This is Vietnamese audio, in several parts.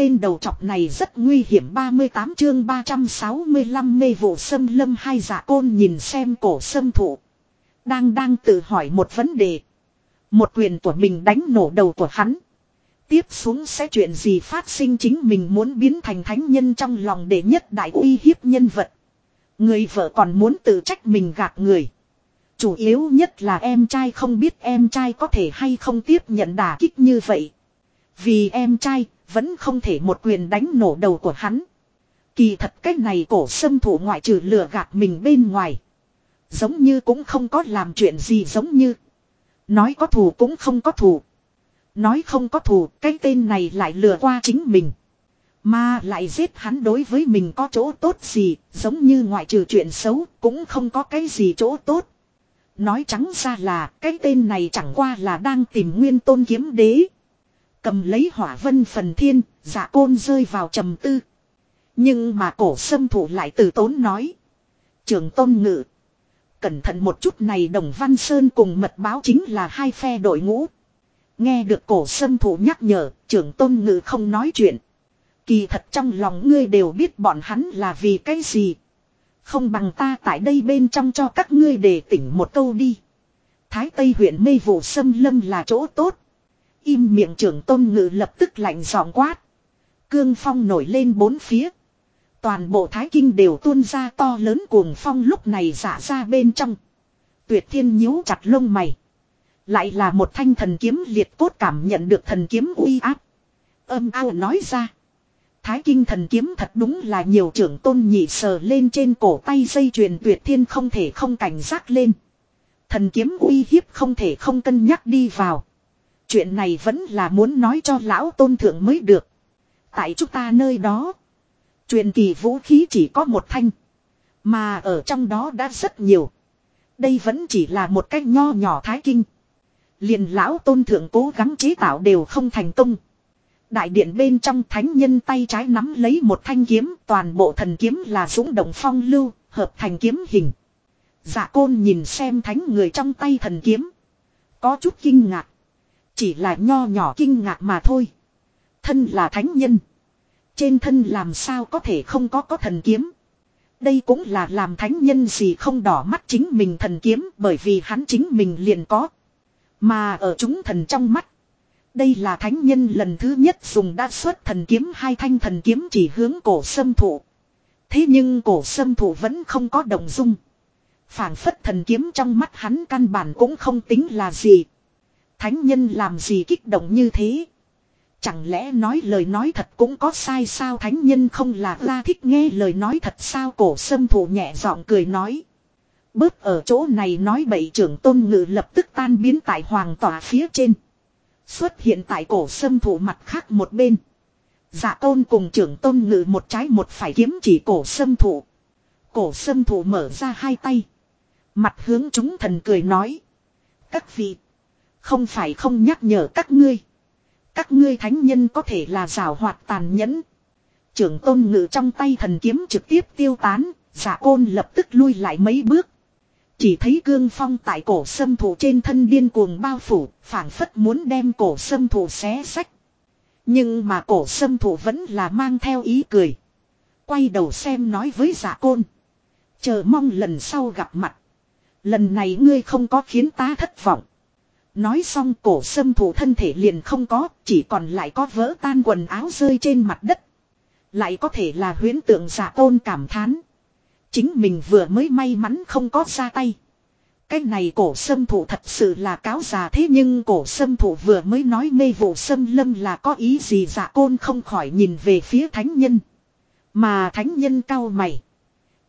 tên đầu chọc này rất nguy hiểm 38 chương 365 mê vụ sâm lâm hai giả côn nhìn xem cổ sâm thụ. Đang đang tự hỏi một vấn đề. Một quyền của mình đánh nổ đầu của hắn. Tiếp xuống sẽ chuyện gì phát sinh chính mình muốn biến thành thánh nhân trong lòng để nhất đại uy hiếp nhân vật. Người vợ còn muốn tự trách mình gạt người. Chủ yếu nhất là em trai không biết em trai có thể hay không tiếp nhận đả kích như vậy. Vì em trai, vẫn không thể một quyền đánh nổ đầu của hắn. Kỳ thật cách này cổ sâm thủ ngoại trừ lừa gạt mình bên ngoài. Giống như cũng không có làm chuyện gì giống như. Nói có thù cũng không có thù. Nói không có thù, cái tên này lại lừa qua chính mình. Mà lại giết hắn đối với mình có chỗ tốt gì, giống như ngoại trừ chuyện xấu, cũng không có cái gì chỗ tốt. Nói trắng ra là, cái tên này chẳng qua là đang tìm nguyên tôn kiếm đế. Cầm lấy hỏa vân phần thiên, giả côn rơi vào trầm tư. Nhưng mà cổ sâm thủ lại từ tốn nói. Trường tôn ngự. Cẩn thận một chút này đồng văn sơn cùng mật báo chính là hai phe đội ngũ. Nghe được cổ sâm thủ nhắc nhở, trưởng tôn ngự không nói chuyện. Kỳ thật trong lòng ngươi đều biết bọn hắn là vì cái gì. Không bằng ta tại đây bên trong cho các ngươi để tỉnh một câu đi. Thái Tây huyện mê vụ sâm lâm là chỗ tốt. Im miệng trưởng tôn ngự lập tức lạnh giọng quát. Cương phong nổi lên bốn phía. Toàn bộ thái kinh đều tuôn ra to lớn cuồng phong lúc này giả ra bên trong. Tuyệt thiên nhíu chặt lông mày. Lại là một thanh thần kiếm liệt cốt cảm nhận được thần kiếm uy áp. Âm ao nói ra. Thái kinh thần kiếm thật đúng là nhiều trưởng tôn nhị sờ lên trên cổ tay dây chuyền tuyệt thiên không thể không cảnh giác lên. Thần kiếm uy hiếp không thể không cân nhắc đi vào. Chuyện này vẫn là muốn nói cho lão tôn thượng mới được. Tại chúng ta nơi đó. Truyền kỳ vũ khí chỉ có một thanh. Mà ở trong đó đã rất nhiều. Đây vẫn chỉ là một cách nho nhỏ thái kinh. Liền lão tôn thượng cố gắng chế tạo đều không thành công. Đại điện bên trong thánh nhân tay trái nắm lấy một thanh kiếm, toàn bộ thần kiếm là dũng động phong lưu, hợp thành kiếm hình. Dạ côn nhìn xem thánh người trong tay thần kiếm. Có chút kinh ngạc. Chỉ là nho nhỏ kinh ngạc mà thôi. Thân là thánh nhân. Trên thân làm sao có thể không có có thần kiếm. Đây cũng là làm thánh nhân gì không đỏ mắt chính mình thần kiếm bởi vì hắn chính mình liền có. Mà ở chúng thần trong mắt. Đây là thánh nhân lần thứ nhất dùng đa xuất thần kiếm hai thanh thần kiếm chỉ hướng cổ sâm thụ. Thế nhưng cổ sâm thụ vẫn không có động dung. phảng phất thần kiếm trong mắt hắn căn bản cũng không tính là gì. Thánh nhân làm gì kích động như thế? Chẳng lẽ nói lời nói thật cũng có sai sao thánh nhân không là la thích nghe lời nói thật sao cổ sâm thủ nhẹ giọng cười nói. Bớt ở chỗ này nói bậy trưởng tôn ngự lập tức tan biến tại hoàng tòa phía trên. Xuất hiện tại cổ sâm thủ mặt khác một bên. Dạ tôn cùng trưởng tôn ngự một trái một phải kiếm chỉ cổ sâm thủ. Cổ sâm thủ mở ra hai tay. Mặt hướng chúng thần cười nói. Các vị. Không phải không nhắc nhở các ngươi. Các ngươi thánh nhân có thể là rào hoạt tàn nhẫn. Trưởng tôn ngự trong tay thần kiếm trực tiếp tiêu tán, giả côn lập tức lui lại mấy bước. Chỉ thấy cương phong tại cổ sâm thủ trên thân điên cuồng bao phủ, phảng phất muốn đem cổ sâm thủ xé sách. Nhưng mà cổ sâm thủ vẫn là mang theo ý cười. Quay đầu xem nói với giả côn. Chờ mong lần sau gặp mặt. Lần này ngươi không có khiến ta thất vọng. Nói xong cổ sâm thủ thân thể liền không có, chỉ còn lại có vỡ tan quần áo rơi trên mặt đất. Lại có thể là huyến tượng giả tôn cảm thán. Chính mình vừa mới may mắn không có ra tay. Cái này cổ sâm thủ thật sự là cáo già thế nhưng cổ sâm thủ vừa mới nói mê vụ sâm lâm là có ý gì giả côn không khỏi nhìn về phía thánh nhân. Mà thánh nhân cao mày.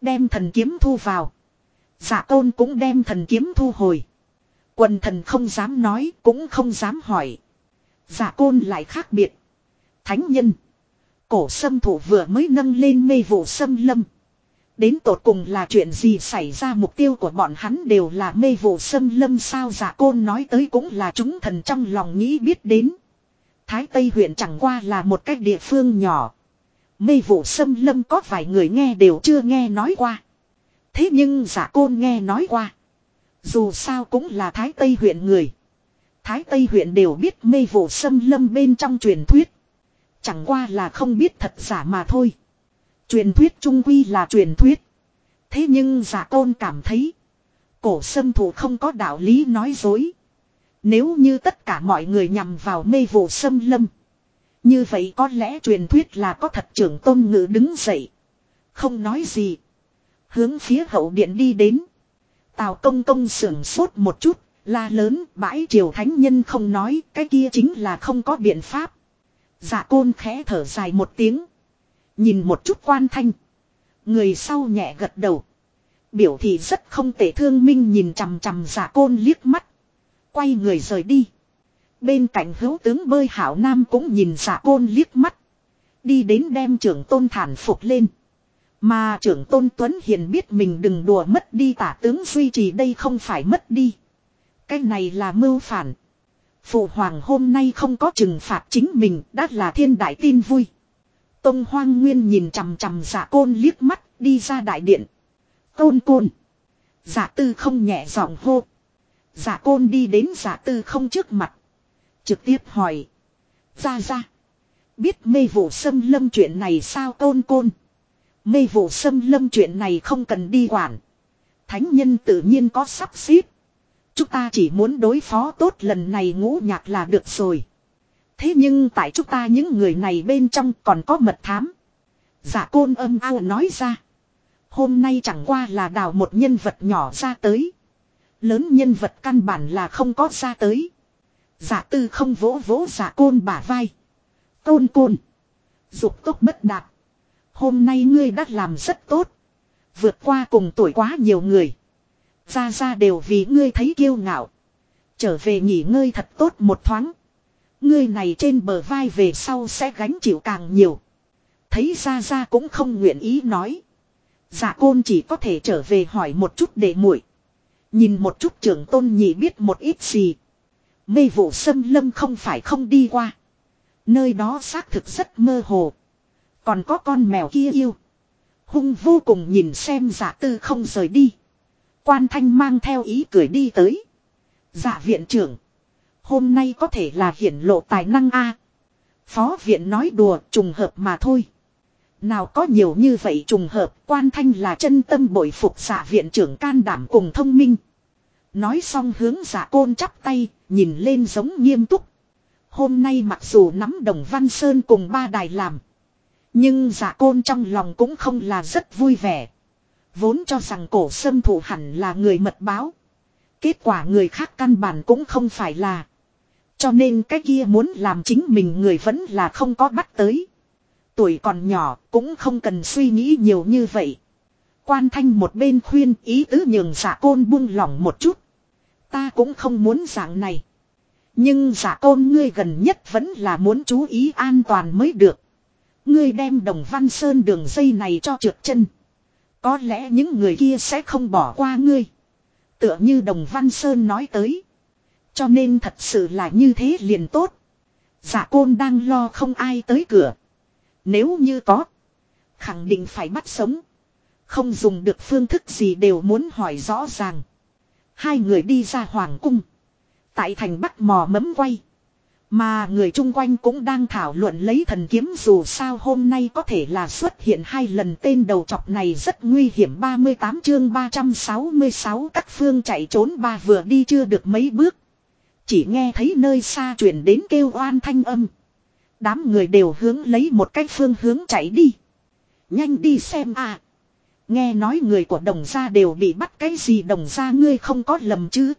Đem thần kiếm thu vào. Giả côn cũng đem thần kiếm thu hồi. Quần thần không dám nói, cũng không dám hỏi. Giả côn lại khác biệt. Thánh nhân. Cổ sâm thủ vừa mới nâng lên mê vụ sâm lâm. Đến tột cùng là chuyện gì xảy ra mục tiêu của bọn hắn đều là mê vụ sâm lâm sao giả côn nói tới cũng là chúng thần trong lòng nghĩ biết đến. Thái Tây huyện chẳng qua là một cái địa phương nhỏ. Mê vụ sâm lâm có vài người nghe đều chưa nghe nói qua. Thế nhưng giả côn nghe nói qua. Dù sao cũng là Thái Tây huyện người. Thái Tây huyện đều biết mê vụ sâm lâm bên trong truyền thuyết. Chẳng qua là không biết thật giả mà thôi. Truyền thuyết trung quy là truyền thuyết. Thế nhưng giả tôn cảm thấy. Cổ sâm thủ không có đạo lý nói dối. Nếu như tất cả mọi người nhằm vào mê vụ sâm lâm. Như vậy có lẽ truyền thuyết là có thật trưởng tôn ngữ đứng dậy. Không nói gì. Hướng phía hậu điện đi đến. Tào công công sưởng sốt một chút. La lớn, bãi triều thánh nhân không nói, cái kia chính là không có biện pháp. Dạ côn khẽ thở dài một tiếng. Nhìn một chút quan thanh. Người sau nhẹ gật đầu. Biểu thị rất không tệ thương minh nhìn chằm chằm giả côn liếc mắt. Quay người rời đi. Bên cạnh hữu tướng bơi hảo nam cũng nhìn giả côn liếc mắt. Đi đến đem trưởng tôn thản phục lên. Mà trưởng tôn Tuấn Hiền biết mình đừng đùa mất đi, tả tướng duy trì đây không phải mất đi. Cái này là mưu phản. Phụ hoàng hôm nay không có trừng phạt chính mình, đã là thiên đại tin vui. Tông hoang nguyên nhìn chằm chằm giả côn liếc mắt, đi ra đại điện. tôn côn. Giả tư không nhẹ giọng hô. Giả côn đi đến giả tư không trước mặt. Trực tiếp hỏi. Ra ra. Biết mê vụ xâm lâm chuyện này sao côn côn. Mê vụ xâm lâm chuyện này không cần đi quản. Thánh nhân tự nhiên có sắp xếp. Chúng ta chỉ muốn đối phó tốt lần này ngũ nhạc là được rồi. Thế nhưng tại chúng ta những người này bên trong còn có mật thám. Giả côn âm ao nói ra. Hôm nay chẳng qua là đào một nhân vật nhỏ ra tới. Lớn nhân vật căn bản là không có ra tới. Giả tư không vỗ vỗ giả côn bả vai. Côn côn. Dục tốc bất đạt. Hôm nay ngươi đã làm rất tốt. Vượt qua cùng tuổi quá nhiều người. Ra ra đều vì ngươi thấy kiêu ngạo. Trở về nghỉ ngơi thật tốt một thoáng. Ngươi này trên bờ vai về sau sẽ gánh chịu càng nhiều. Thấy ra ra cũng không nguyện ý nói. Dạ côn chỉ có thể trở về hỏi một chút để muội Nhìn một chút trưởng tôn nhị biết một ít gì. Mê vụ sâm lâm không phải không đi qua. Nơi đó xác thực rất mơ hồ. Còn có con mèo kia yêu. Hung vô cùng nhìn xem giả tư không rời đi. Quan thanh mang theo ý cười đi tới. giả viện trưởng. Hôm nay có thể là hiển lộ tài năng a. Phó viện nói đùa trùng hợp mà thôi. Nào có nhiều như vậy trùng hợp quan thanh là chân tâm bội phục giả viện trưởng can đảm cùng thông minh. Nói xong hướng giả côn chắp tay, nhìn lên giống nghiêm túc. Hôm nay mặc dù nắm đồng văn sơn cùng ba đài làm. Nhưng giả côn trong lòng cũng không là rất vui vẻ. Vốn cho rằng cổ sâm thủ hẳn là người mật báo. Kết quả người khác căn bản cũng không phải là. Cho nên cái kia muốn làm chính mình người vẫn là không có bắt tới. Tuổi còn nhỏ cũng không cần suy nghĩ nhiều như vậy. Quan thanh một bên khuyên ý tứ nhường giả côn buông lỏng một chút. Ta cũng không muốn dạng này. Nhưng giả côn ngươi gần nhất vẫn là muốn chú ý an toàn mới được. Ngươi đem đồng văn sơn đường dây này cho trượt chân. Có lẽ những người kia sẽ không bỏ qua ngươi. Tựa như đồng văn sơn nói tới. Cho nên thật sự là như thế liền tốt. Giả côn đang lo không ai tới cửa. Nếu như có. Khẳng định phải bắt sống. Không dùng được phương thức gì đều muốn hỏi rõ ràng. Hai người đi ra hoàng cung. Tại thành bắt mò mấm quay. Mà người chung quanh cũng đang thảo luận lấy thần kiếm dù sao hôm nay có thể là xuất hiện hai lần tên đầu chọc này rất nguy hiểm 38 chương 366 các phương chạy trốn ba vừa đi chưa được mấy bước. Chỉ nghe thấy nơi xa chuyển đến kêu oan thanh âm. Đám người đều hướng lấy một cách phương hướng chạy đi. Nhanh đi xem à. Nghe nói người của đồng gia đều bị bắt cái gì đồng gia ngươi không có lầm chứ.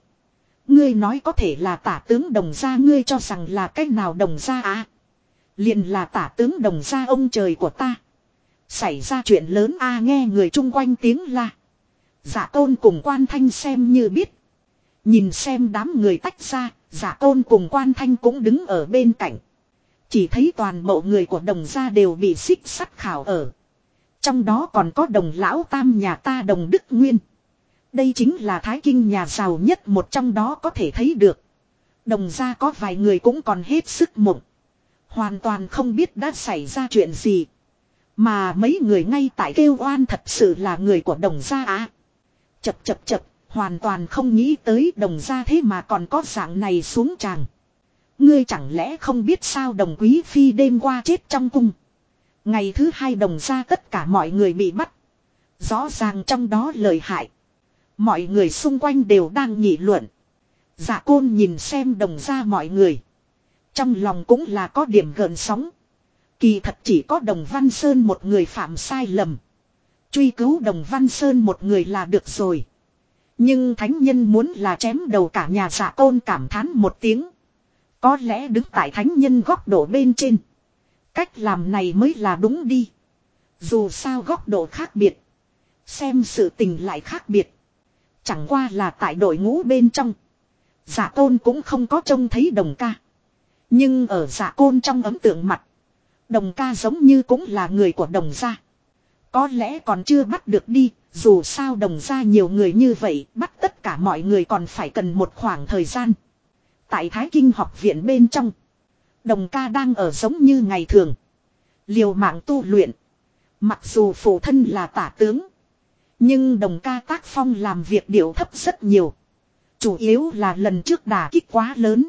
Ngươi nói có thể là tả tướng đồng gia ngươi cho rằng là cách nào đồng gia à. liền là tả tướng đồng gia ông trời của ta. Xảy ra chuyện lớn a nghe người chung quanh tiếng la. Giả tôn cùng quan thanh xem như biết. Nhìn xem đám người tách ra, giả tôn cùng quan thanh cũng đứng ở bên cạnh. Chỉ thấy toàn bộ người của đồng gia đều bị xích sắt khảo ở. Trong đó còn có đồng lão tam nhà ta đồng Đức Nguyên. Đây chính là thái kinh nhà giàu nhất một trong đó có thể thấy được. Đồng gia có vài người cũng còn hết sức mộng. Hoàn toàn không biết đã xảy ra chuyện gì. Mà mấy người ngay tại kêu oan thật sự là người của đồng gia á. Chập chập chập, hoàn toàn không nghĩ tới đồng gia thế mà còn có dạng này xuống tràng. Ngươi chẳng lẽ không biết sao đồng quý phi đêm qua chết trong cung. Ngày thứ hai đồng gia tất cả mọi người bị bắt. Rõ ràng trong đó lời hại. Mọi người xung quanh đều đang nghị luận. Dạ côn nhìn xem đồng ra mọi người. Trong lòng cũng là có điểm gần sóng. Kỳ thật chỉ có đồng Văn Sơn một người phạm sai lầm. Truy cứu đồng Văn Sơn một người là được rồi. Nhưng thánh nhân muốn là chém đầu cả nhà dạ côn cảm thán một tiếng. Có lẽ đứng tại thánh nhân góc độ bên trên. Cách làm này mới là đúng đi. Dù sao góc độ khác biệt. Xem sự tình lại khác biệt. Chẳng qua là tại đội ngũ bên trong. Dạ giả tôn cũng không có trông thấy đồng ca. Nhưng ở giả côn trong ấm tượng mặt. Đồng ca giống như cũng là người của đồng gia. Có lẽ còn chưa bắt được đi. Dù sao đồng gia nhiều người như vậy. Bắt tất cả mọi người còn phải cần một khoảng thời gian. Tại Thái Kinh học viện bên trong. Đồng ca đang ở giống như ngày thường. Liều mạng tu luyện. Mặc dù phụ thân là tả tướng. Nhưng đồng ca tác phong làm việc điệu thấp rất nhiều. Chủ yếu là lần trước đà kích quá lớn.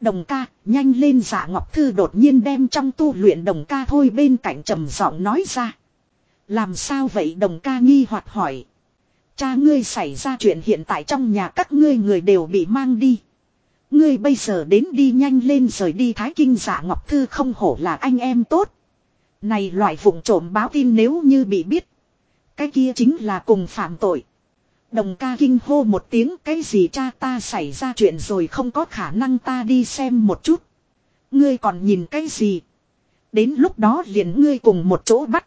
Đồng ca, nhanh lên giả ngọc thư đột nhiên đem trong tu luyện đồng ca thôi bên cạnh trầm giọng nói ra. Làm sao vậy đồng ca nghi hoặc hỏi. Cha ngươi xảy ra chuyện hiện tại trong nhà các ngươi người đều bị mang đi. Ngươi bây giờ đến đi nhanh lên rời đi thái kinh giả ngọc thư không hổ là anh em tốt. Này loại vùng trộm báo tin nếu như bị biết. Cái kia chính là cùng phạm tội. Đồng ca kinh hô một tiếng, cái gì cha ta xảy ra chuyện rồi không có khả năng ta đi xem một chút. Ngươi còn nhìn cái gì? Đến lúc đó liền ngươi cùng một chỗ bắt.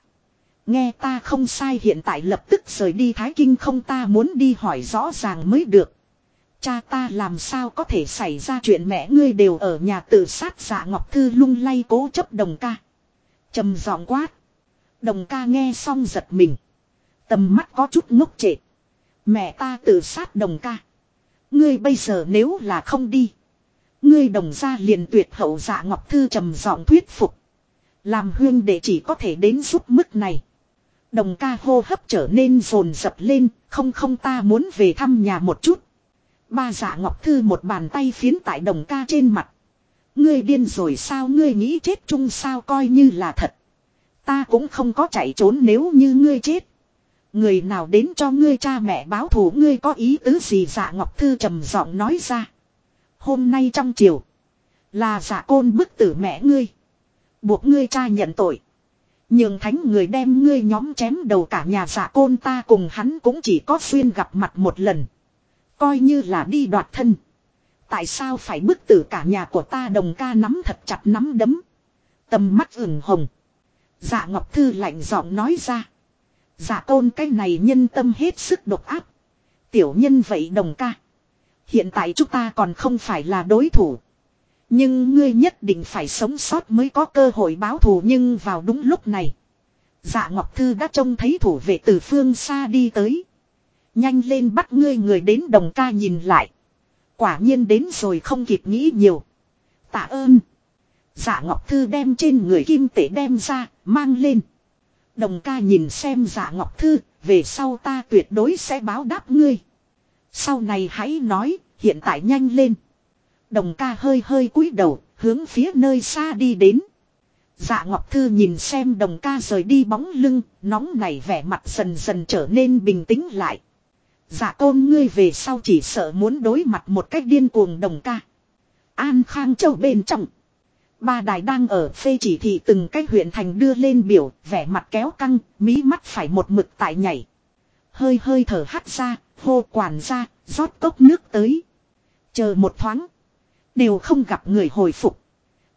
Nghe ta không sai, hiện tại lập tức rời đi Thái Kinh, không ta muốn đi hỏi rõ ràng mới được. Cha ta làm sao có thể xảy ra chuyện mẹ ngươi đều ở nhà tự sát dạ Ngọc Thư lung lay cố chấp đồng ca. trầm giọng quát. Đồng ca nghe xong giật mình. Tầm mắt có chút ngốc trệ. Mẹ ta tự sát đồng ca. Ngươi bây giờ nếu là không đi. Ngươi đồng ra liền tuyệt hậu dạ Ngọc Thư trầm giọng thuyết phục. Làm huyên để chỉ có thể đến giúp mức này. Đồng ca hô hấp trở nên rồn rập lên, không không ta muốn về thăm nhà một chút. Ba dạ ngọc thư một bàn tay phiến tại đồng ca trên mặt. Ngươi điên rồi sao ngươi nghĩ chết chung sao coi như là thật. Ta cũng không có chạy trốn nếu như ngươi chết. Người nào đến cho ngươi cha mẹ báo thù ngươi có ý tứ gì dạ ngọc thư trầm giọng nói ra. Hôm nay trong chiều. Là dạ côn bức tử mẹ ngươi. Buộc ngươi cha nhận tội. Nhưng thánh người đem ngươi nhóm chém đầu cả nhà dạ côn ta cùng hắn cũng chỉ có xuyên gặp mặt một lần. Coi như là đi đoạt thân. Tại sao phải bức tử cả nhà của ta đồng ca nắm thật chặt nắm đấm. Tầm mắt ửng hồng. Dạ Ngọc Thư lạnh giọng nói ra giả tôn cái này nhân tâm hết sức độc áp. Tiểu nhân vậy đồng ca. Hiện tại chúng ta còn không phải là đối thủ. Nhưng ngươi nhất định phải sống sót mới có cơ hội báo thù nhưng vào đúng lúc này. Dạ Ngọc Thư đã trông thấy thủ vệ từ phương xa đi tới. Nhanh lên bắt ngươi người đến đồng ca nhìn lại. Quả nhiên đến rồi không kịp nghĩ nhiều. Tạ ơn. Dạ Ngọc Thư đem trên người kim tể đem ra, mang lên. Đồng ca nhìn xem dạ Ngọc Thư, về sau ta tuyệt đối sẽ báo đáp ngươi. Sau này hãy nói, hiện tại nhanh lên. Đồng ca hơi hơi cúi đầu, hướng phía nơi xa đi đến. Dạ Ngọc Thư nhìn xem đồng ca rời đi bóng lưng, nóng nảy vẻ mặt dần dần trở nên bình tĩnh lại. Dạ tôn ngươi về sau chỉ sợ muốn đối mặt một cách điên cuồng đồng ca. An Khang Châu bên trong. Ba đài đang ở phê chỉ thị từng cách huyện thành đưa lên biểu, vẻ mặt kéo căng, mí mắt phải một mực tại nhảy. Hơi hơi thở hắt ra, hô quản ra, rót cốc nước tới. Chờ một thoáng. Đều không gặp người hồi phục.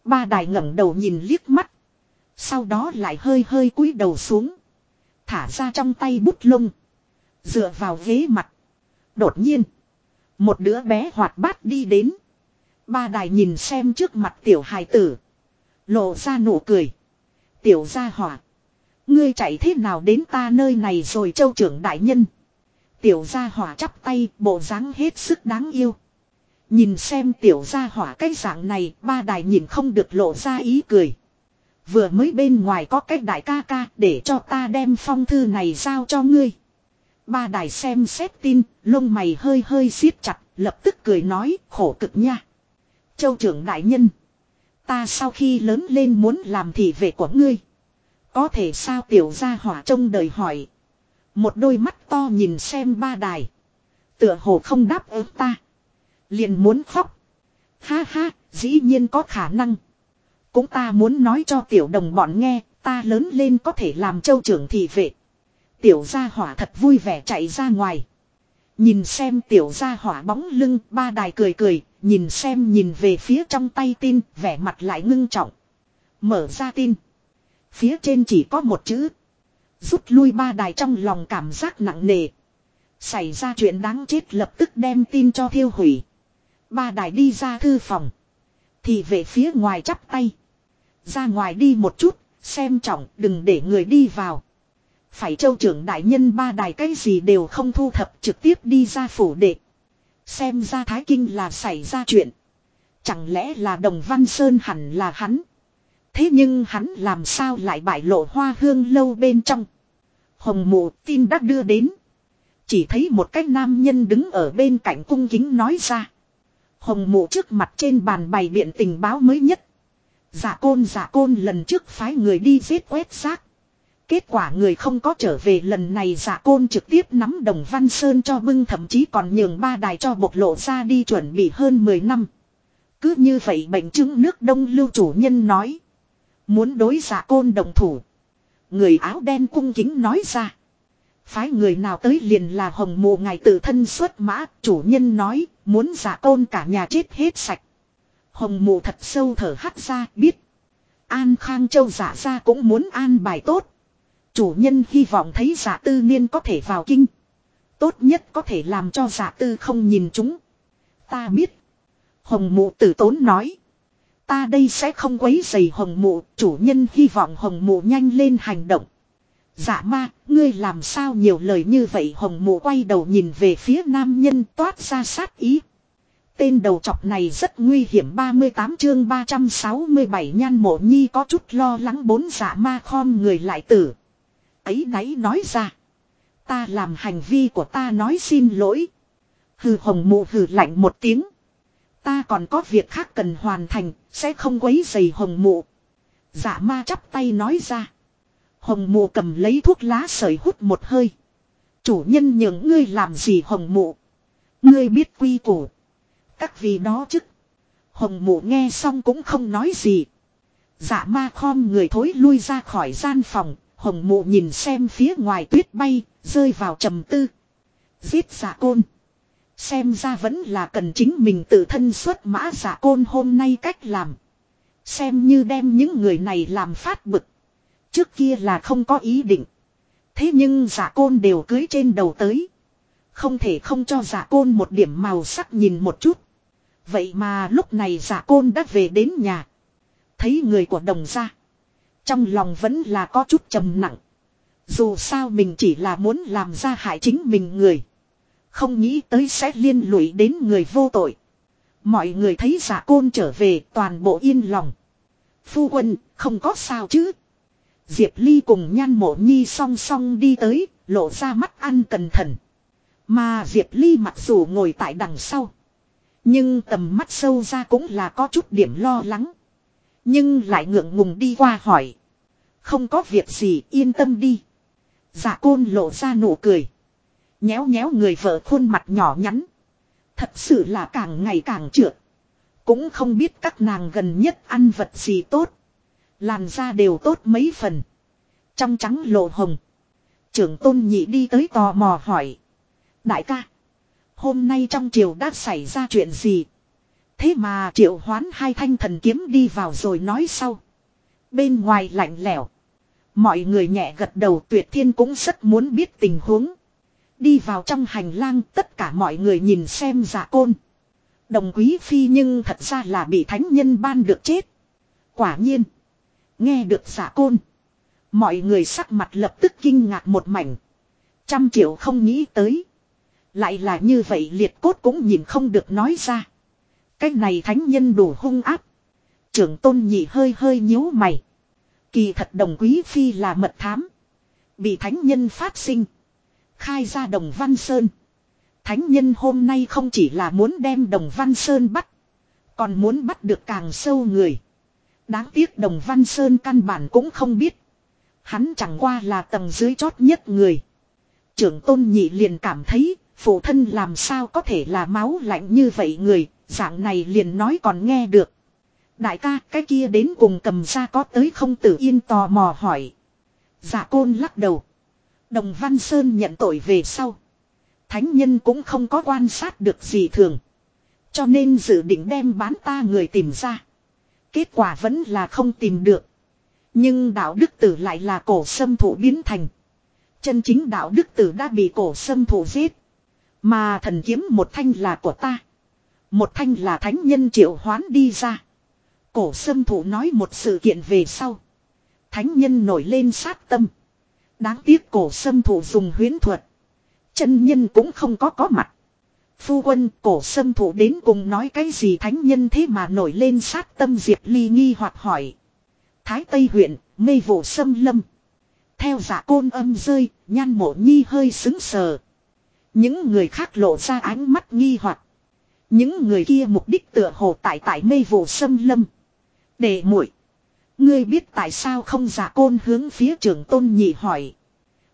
Ba đài ngẩng đầu nhìn liếc mắt. Sau đó lại hơi hơi cúi đầu xuống. Thả ra trong tay bút lông. Dựa vào ghế mặt. Đột nhiên. Một đứa bé hoạt bát đi đến. Ba đài nhìn xem trước mặt tiểu hài tử. Lộ ra nụ cười. Tiểu gia hỏa. Ngươi chạy thế nào đến ta nơi này rồi châu trưởng đại nhân. Tiểu gia hỏa chắp tay bộ dáng hết sức đáng yêu. Nhìn xem tiểu gia hỏa cái dạng này ba đài nhìn không được lộ ra ý cười. Vừa mới bên ngoài có cách đại ca ca để cho ta đem phong thư này giao cho ngươi. Ba đài xem xét tin, lông mày hơi hơi siết chặt, lập tức cười nói khổ cực nha. Châu trưởng đại nhân. Ta sau khi lớn lên muốn làm thị vệ của ngươi. Có thể sao tiểu gia hỏa trông đời hỏi. Một đôi mắt to nhìn xem ba đài. Tựa hồ không đáp ứng ta. Liền muốn khóc. Ha ha, dĩ nhiên có khả năng. Cũng ta muốn nói cho tiểu đồng bọn nghe, ta lớn lên có thể làm châu trưởng thị vệ. Tiểu gia hỏa thật vui vẻ chạy ra ngoài. Nhìn xem tiểu gia hỏa bóng lưng, ba đài cười cười, nhìn xem nhìn về phía trong tay tin, vẻ mặt lại ngưng trọng. Mở ra tin. Phía trên chỉ có một chữ. Rút lui ba đài trong lòng cảm giác nặng nề. Xảy ra chuyện đáng chết lập tức đem tin cho thiêu hủy. Ba đài đi ra thư phòng. Thì về phía ngoài chắp tay. Ra ngoài đi một chút, xem trọng đừng để người đi vào. Phải châu trưởng đại nhân ba đài cái gì đều không thu thập trực tiếp đi ra phủ đệ. Xem ra Thái Kinh là xảy ra chuyện. Chẳng lẽ là Đồng Văn Sơn hẳn là hắn. Thế nhưng hắn làm sao lại bại lộ hoa hương lâu bên trong. Hồng mụ tin đã đưa đến. Chỉ thấy một cái nam nhân đứng ở bên cạnh cung kính nói ra. Hồng mụ trước mặt trên bàn bày biện tình báo mới nhất. Giả côn giả côn, lần trước phái người đi giết quét xác. Kết quả người không có trở về lần này giả côn trực tiếp nắm đồng văn sơn cho bưng thậm chí còn nhường ba đài cho bộc lộ ra đi chuẩn bị hơn 10 năm. Cứ như vậy bệnh chứng nước đông lưu chủ nhân nói. Muốn đối giả côn đồng thủ. Người áo đen cung kính nói ra. Phái người nào tới liền là hồng mù ngài tự thân xuất mã, chủ nhân nói, muốn giả côn cả nhà chết hết sạch. Hồng mù thật sâu thở hắt ra, biết. An Khang Châu giả ra cũng muốn an bài tốt. Chủ nhân hy vọng thấy giả tư niên có thể vào kinh. Tốt nhất có thể làm cho giả tư không nhìn chúng. Ta biết. Hồng mụ tử tốn nói. Ta đây sẽ không quấy dày hồng mụ, chủ nhân hy vọng hồng mụ nhanh lên hành động. Dạ ma, ngươi làm sao nhiều lời như vậy hồng mụ quay đầu nhìn về phía nam nhân toát ra sát ý. Tên đầu chọc này rất nguy hiểm 38 chương 367 nhan mộ nhi có chút lo lắng bốn dạ ma khom người lại tử. Ấy náy nói ra. Ta làm hành vi của ta nói xin lỗi. Hừ hồng mụ hừ lạnh một tiếng. Ta còn có việc khác cần hoàn thành, sẽ không quấy dày hồng mụ. Dạ ma chắp tay nói ra. Hồng mụ cầm lấy thuốc lá sợi hút một hơi. Chủ nhân những ngươi làm gì hồng mụ. Ngươi biết quy củ. Các vị đó chứ. Hồng mụ nghe xong cũng không nói gì. Dạ ma khom người thối lui ra khỏi gian phòng. Hồng mụ nhìn xem phía ngoài tuyết bay, rơi vào trầm tư. Giết giả côn. Xem ra vẫn là cần chính mình tự thân xuất mã giả côn hôm nay cách làm. Xem như đem những người này làm phát bực. Trước kia là không có ý định. Thế nhưng giả côn đều cưới trên đầu tới. Không thể không cho giả côn một điểm màu sắc nhìn một chút. Vậy mà lúc này giả côn đã về đến nhà. Thấy người của đồng gia. Trong lòng vẫn là có chút trầm nặng. Dù sao mình chỉ là muốn làm ra hại chính mình người. Không nghĩ tới sẽ liên lụy đến người vô tội. Mọi người thấy giả côn trở về toàn bộ yên lòng. Phu quân, không có sao chứ. Diệp Ly cùng nhan mộ nhi song song đi tới, lộ ra mắt ăn cẩn thận. Mà Diệp Ly mặc dù ngồi tại đằng sau. Nhưng tầm mắt sâu ra cũng là có chút điểm lo lắng. Nhưng lại ngượng ngùng đi qua hỏi. Không có việc gì, yên tâm đi. Giả côn lộ ra nụ cười. Nhéo nhéo người vợ khuôn mặt nhỏ nhắn. Thật sự là càng ngày càng trượt. Cũng không biết các nàng gần nhất ăn vật gì tốt. Làn da đều tốt mấy phần. Trong trắng lộ hồng. Trưởng tôn nhị đi tới tò mò hỏi. Đại ca. Hôm nay trong triều đã xảy ra chuyện gì? Thế mà triệu hoán hai thanh thần kiếm đi vào rồi nói sau. Bên ngoài lạnh lẽo. Mọi người nhẹ gật đầu tuyệt thiên cũng rất muốn biết tình huống. Đi vào trong hành lang tất cả mọi người nhìn xem giả côn. Đồng quý phi nhưng thật ra là bị thánh nhân ban được chết. Quả nhiên. Nghe được giả côn. Mọi người sắc mặt lập tức kinh ngạc một mảnh. Trăm triệu không nghĩ tới. Lại là như vậy, liệt cốt cũng nhìn không được nói ra. Cái này thánh nhân đủ hung áp. Trưởng tôn nhị hơi hơi nhíu mày. Kỳ thật đồng quý phi là mật thám. Bị thánh nhân phát sinh. Khai ra đồng Văn Sơn. Thánh nhân hôm nay không chỉ là muốn đem đồng Văn Sơn bắt. Còn muốn bắt được càng sâu người. Đáng tiếc Đồng Văn Sơn căn bản cũng không biết. Hắn chẳng qua là tầng dưới chót nhất người. Trưởng tôn nhị liền cảm thấy, phụ thân làm sao có thể là máu lạnh như vậy người, dạng này liền nói còn nghe được. Đại ca, cái kia đến cùng cầm ra có tới không tử yên tò mò hỏi. Dạ côn lắc đầu. Đồng Văn Sơn nhận tội về sau. Thánh nhân cũng không có quan sát được gì thường. Cho nên dự định đem bán ta người tìm ra. Kết quả vẫn là không tìm được. Nhưng đạo đức tử lại là cổ sâm thủ biến thành. Chân chính đạo đức tử đã bị cổ sâm thủ giết. Mà thần kiếm một thanh là của ta. Một thanh là thánh nhân triệu hoán đi ra. Cổ sâm thủ nói một sự kiện về sau. Thánh nhân nổi lên sát tâm. Đáng tiếc cổ sâm thủ dùng huyến thuật. Chân nhân cũng không có có mặt. Phu quân cổ sâm thủ đến cùng nói cái gì thánh nhân thế mà nổi lên sát tâm Diệp Ly nghi hoặc hỏi. Thái Tây huyện, mê vụ sâm lâm. Theo giả côn âm rơi, nhan mộ nhi hơi xứng sờ. Những người khác lộ ra ánh mắt nghi hoặc những người kia mục đích tựa hồ tại tại mây vụ sâm lâm. Để muội, Ngươi biết tại sao không giả côn hướng phía trưởng tôn nhị hỏi.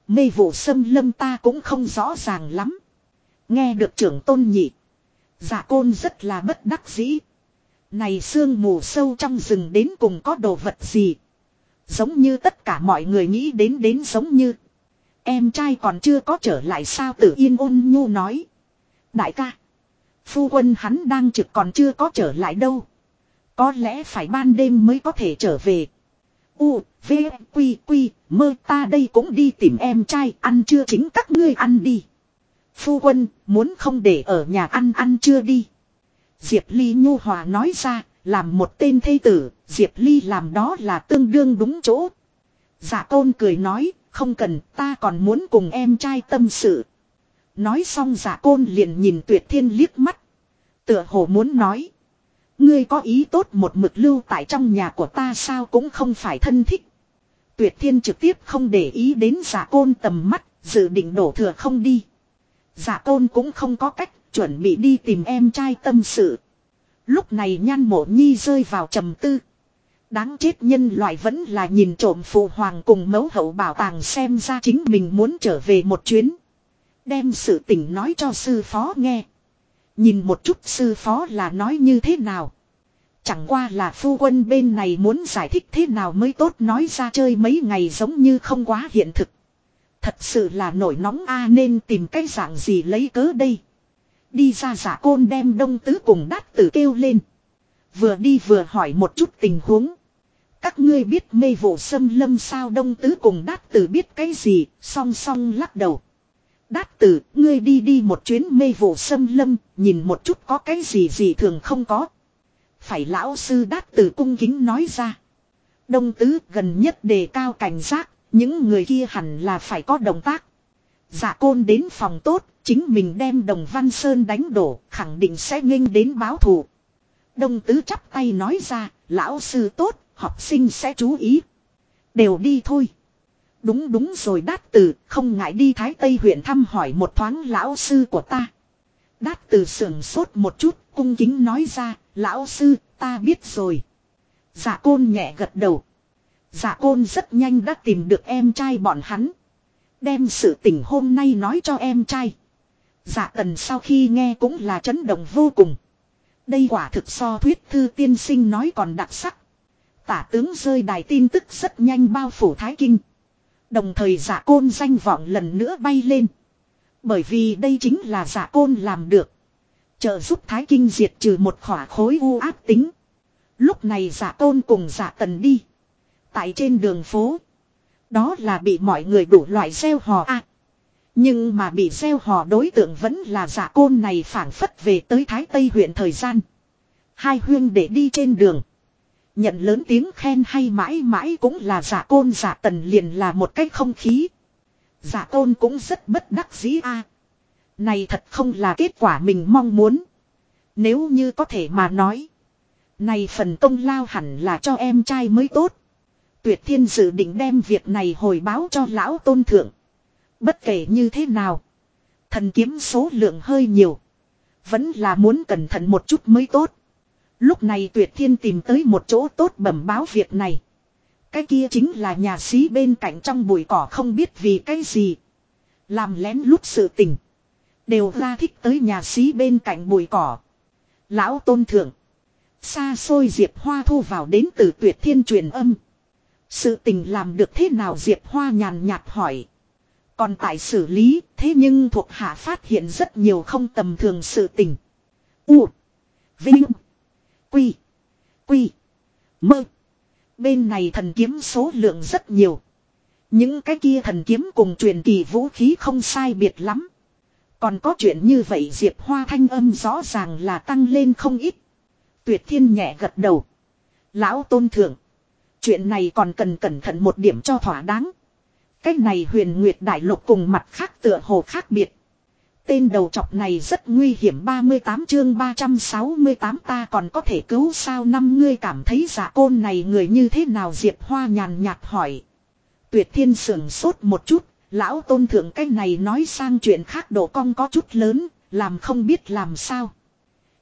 Mây vụ sâm lâm ta cũng không rõ ràng lắm. Nghe được trưởng tôn nhị. Giả côn rất là bất đắc dĩ. Này sương mù sâu trong rừng đến cùng có đồ vật gì. Giống như tất cả mọi người nghĩ đến đến giống như. Em trai còn chưa có trở lại sao tử yên ôn nhu nói. Đại ca. Phu quân hắn đang trực còn chưa có trở lại đâu. Có lẽ phải ban đêm mới có thể trở về. U, V, Quy, Quy, mơ ta đây cũng đi tìm em trai ăn chưa chính các ngươi ăn đi. Phu quân, muốn không để ở nhà ăn ăn chưa đi. Diệp Ly nhu hòa nói ra, làm một tên thây tử, Diệp Ly làm đó là tương đương đúng chỗ. Giả tôn cười nói, không cần, ta còn muốn cùng em trai tâm sự. Nói xong giả côn liền nhìn tuyệt thiên liếc mắt. Tựa hồ muốn nói. Ngươi có ý tốt một mực lưu tại trong nhà của ta sao cũng không phải thân thích. Tuyệt thiên trực tiếp không để ý đến giả côn tầm mắt, dự định đổ thừa không đi. Giả côn cũng không có cách, chuẩn bị đi tìm em trai tâm sự. Lúc này nhan mộ nhi rơi vào trầm tư. Đáng chết nhân loại vẫn là nhìn trộm phụ hoàng cùng mẫu hậu bảo tàng xem ra chính mình muốn trở về một chuyến. Đem sự tình nói cho sư phó nghe. Nhìn một chút sư phó là nói như thế nào. Chẳng qua là phu quân bên này muốn giải thích thế nào mới tốt nói ra chơi mấy ngày giống như không quá hiện thực. Thật sự là nổi nóng a nên tìm cái dạng gì lấy cớ đây. Đi ra giả côn đem đông tứ cùng đát tử kêu lên. Vừa đi vừa hỏi một chút tình huống. Các ngươi biết mê vụ sâm lâm sao đông tứ cùng đát tử biết cái gì, song song lắc đầu. Đát tử, ngươi đi đi một chuyến mê vụ xâm lâm, nhìn một chút có cái gì gì thường không có. Phải lão sư đát tử cung kính nói ra. Đông tứ gần nhất đề cao cảnh giác, những người kia hẳn là phải có động tác. giả côn đến phòng tốt, chính mình đem đồng văn sơn đánh đổ, khẳng định sẽ nghênh đến báo thù. Đông tứ chắp tay nói ra, lão sư tốt, học sinh sẽ chú ý. Đều đi thôi. Đúng đúng rồi đát tử, không ngại đi Thái Tây huyện thăm hỏi một thoáng lão sư của ta. Đát tử sưởng sốt một chút, cung kính nói ra, lão sư, ta biết rồi. Dạ côn nhẹ gật đầu. Dạ côn rất nhanh đã tìm được em trai bọn hắn. Đem sự tình hôm nay nói cho em trai. Dạ tần sau khi nghe cũng là chấn động vô cùng. Đây quả thực so thuyết thư tiên sinh nói còn đặc sắc. Tả tướng rơi đài tin tức rất nhanh bao phủ Thái Kinh. Đồng thời giả côn danh vọng lần nữa bay lên. Bởi vì đây chính là giả côn làm được. Trợ giúp Thái Kinh diệt trừ một khỏa khối u áp tính. Lúc này giả côn cùng giả tần đi. Tại trên đường phố. Đó là bị mọi người đủ loại gieo hò a Nhưng mà bị gieo hò đối tượng vẫn là giả côn này phản phất về tới Thái Tây huyện thời gian. Hai huyên để đi trên đường. Nhận lớn tiếng khen hay mãi mãi cũng là giả côn giả tần liền là một cách không khí. Giả côn cũng rất bất đắc dĩ a. Này thật không là kết quả mình mong muốn. Nếu như có thể mà nói. Này phần công lao hẳn là cho em trai mới tốt. Tuyệt thiên dự định đem việc này hồi báo cho lão tôn thượng. Bất kể như thế nào. Thần kiếm số lượng hơi nhiều. Vẫn là muốn cẩn thận một chút mới tốt. Lúc này tuyệt thiên tìm tới một chỗ tốt bẩm báo việc này. Cái kia chính là nhà sĩ bên cạnh trong bụi cỏ không biết vì cái gì. Làm lén lút sự tình. Đều ra thích tới nhà sĩ bên cạnh bụi cỏ. Lão tôn thượng. Xa xôi Diệp Hoa thu vào đến từ tuyệt thiên truyền âm. Sự tình làm được thế nào Diệp Hoa nhàn nhạt hỏi. Còn tại xử lý, thế nhưng thuộc hạ phát hiện rất nhiều không tầm thường sự tình. U. Vinh. Quy. Quy. Mơ. Bên này thần kiếm số lượng rất nhiều. Những cái kia thần kiếm cùng truyền kỳ vũ khí không sai biệt lắm. Còn có chuyện như vậy Diệp Hoa thanh âm rõ ràng là tăng lên không ít. Tuyệt thiên nhẹ gật đầu. Lão tôn thượng. Chuyện này còn cần cẩn thận một điểm cho thỏa đáng. Cách này huyền nguyệt đại lục cùng mặt khác tựa hồ khác biệt. Tên đầu chọc này rất nguy hiểm 38 chương 368 ta còn có thể cứu sao năm ngươi cảm thấy giả côn này người như thế nào Diệp Hoa nhàn nhạt hỏi. Tuyệt thiên sưởng sốt một chút, lão tôn thượng cái này nói sang chuyện khác độ cong có chút lớn, làm không biết làm sao.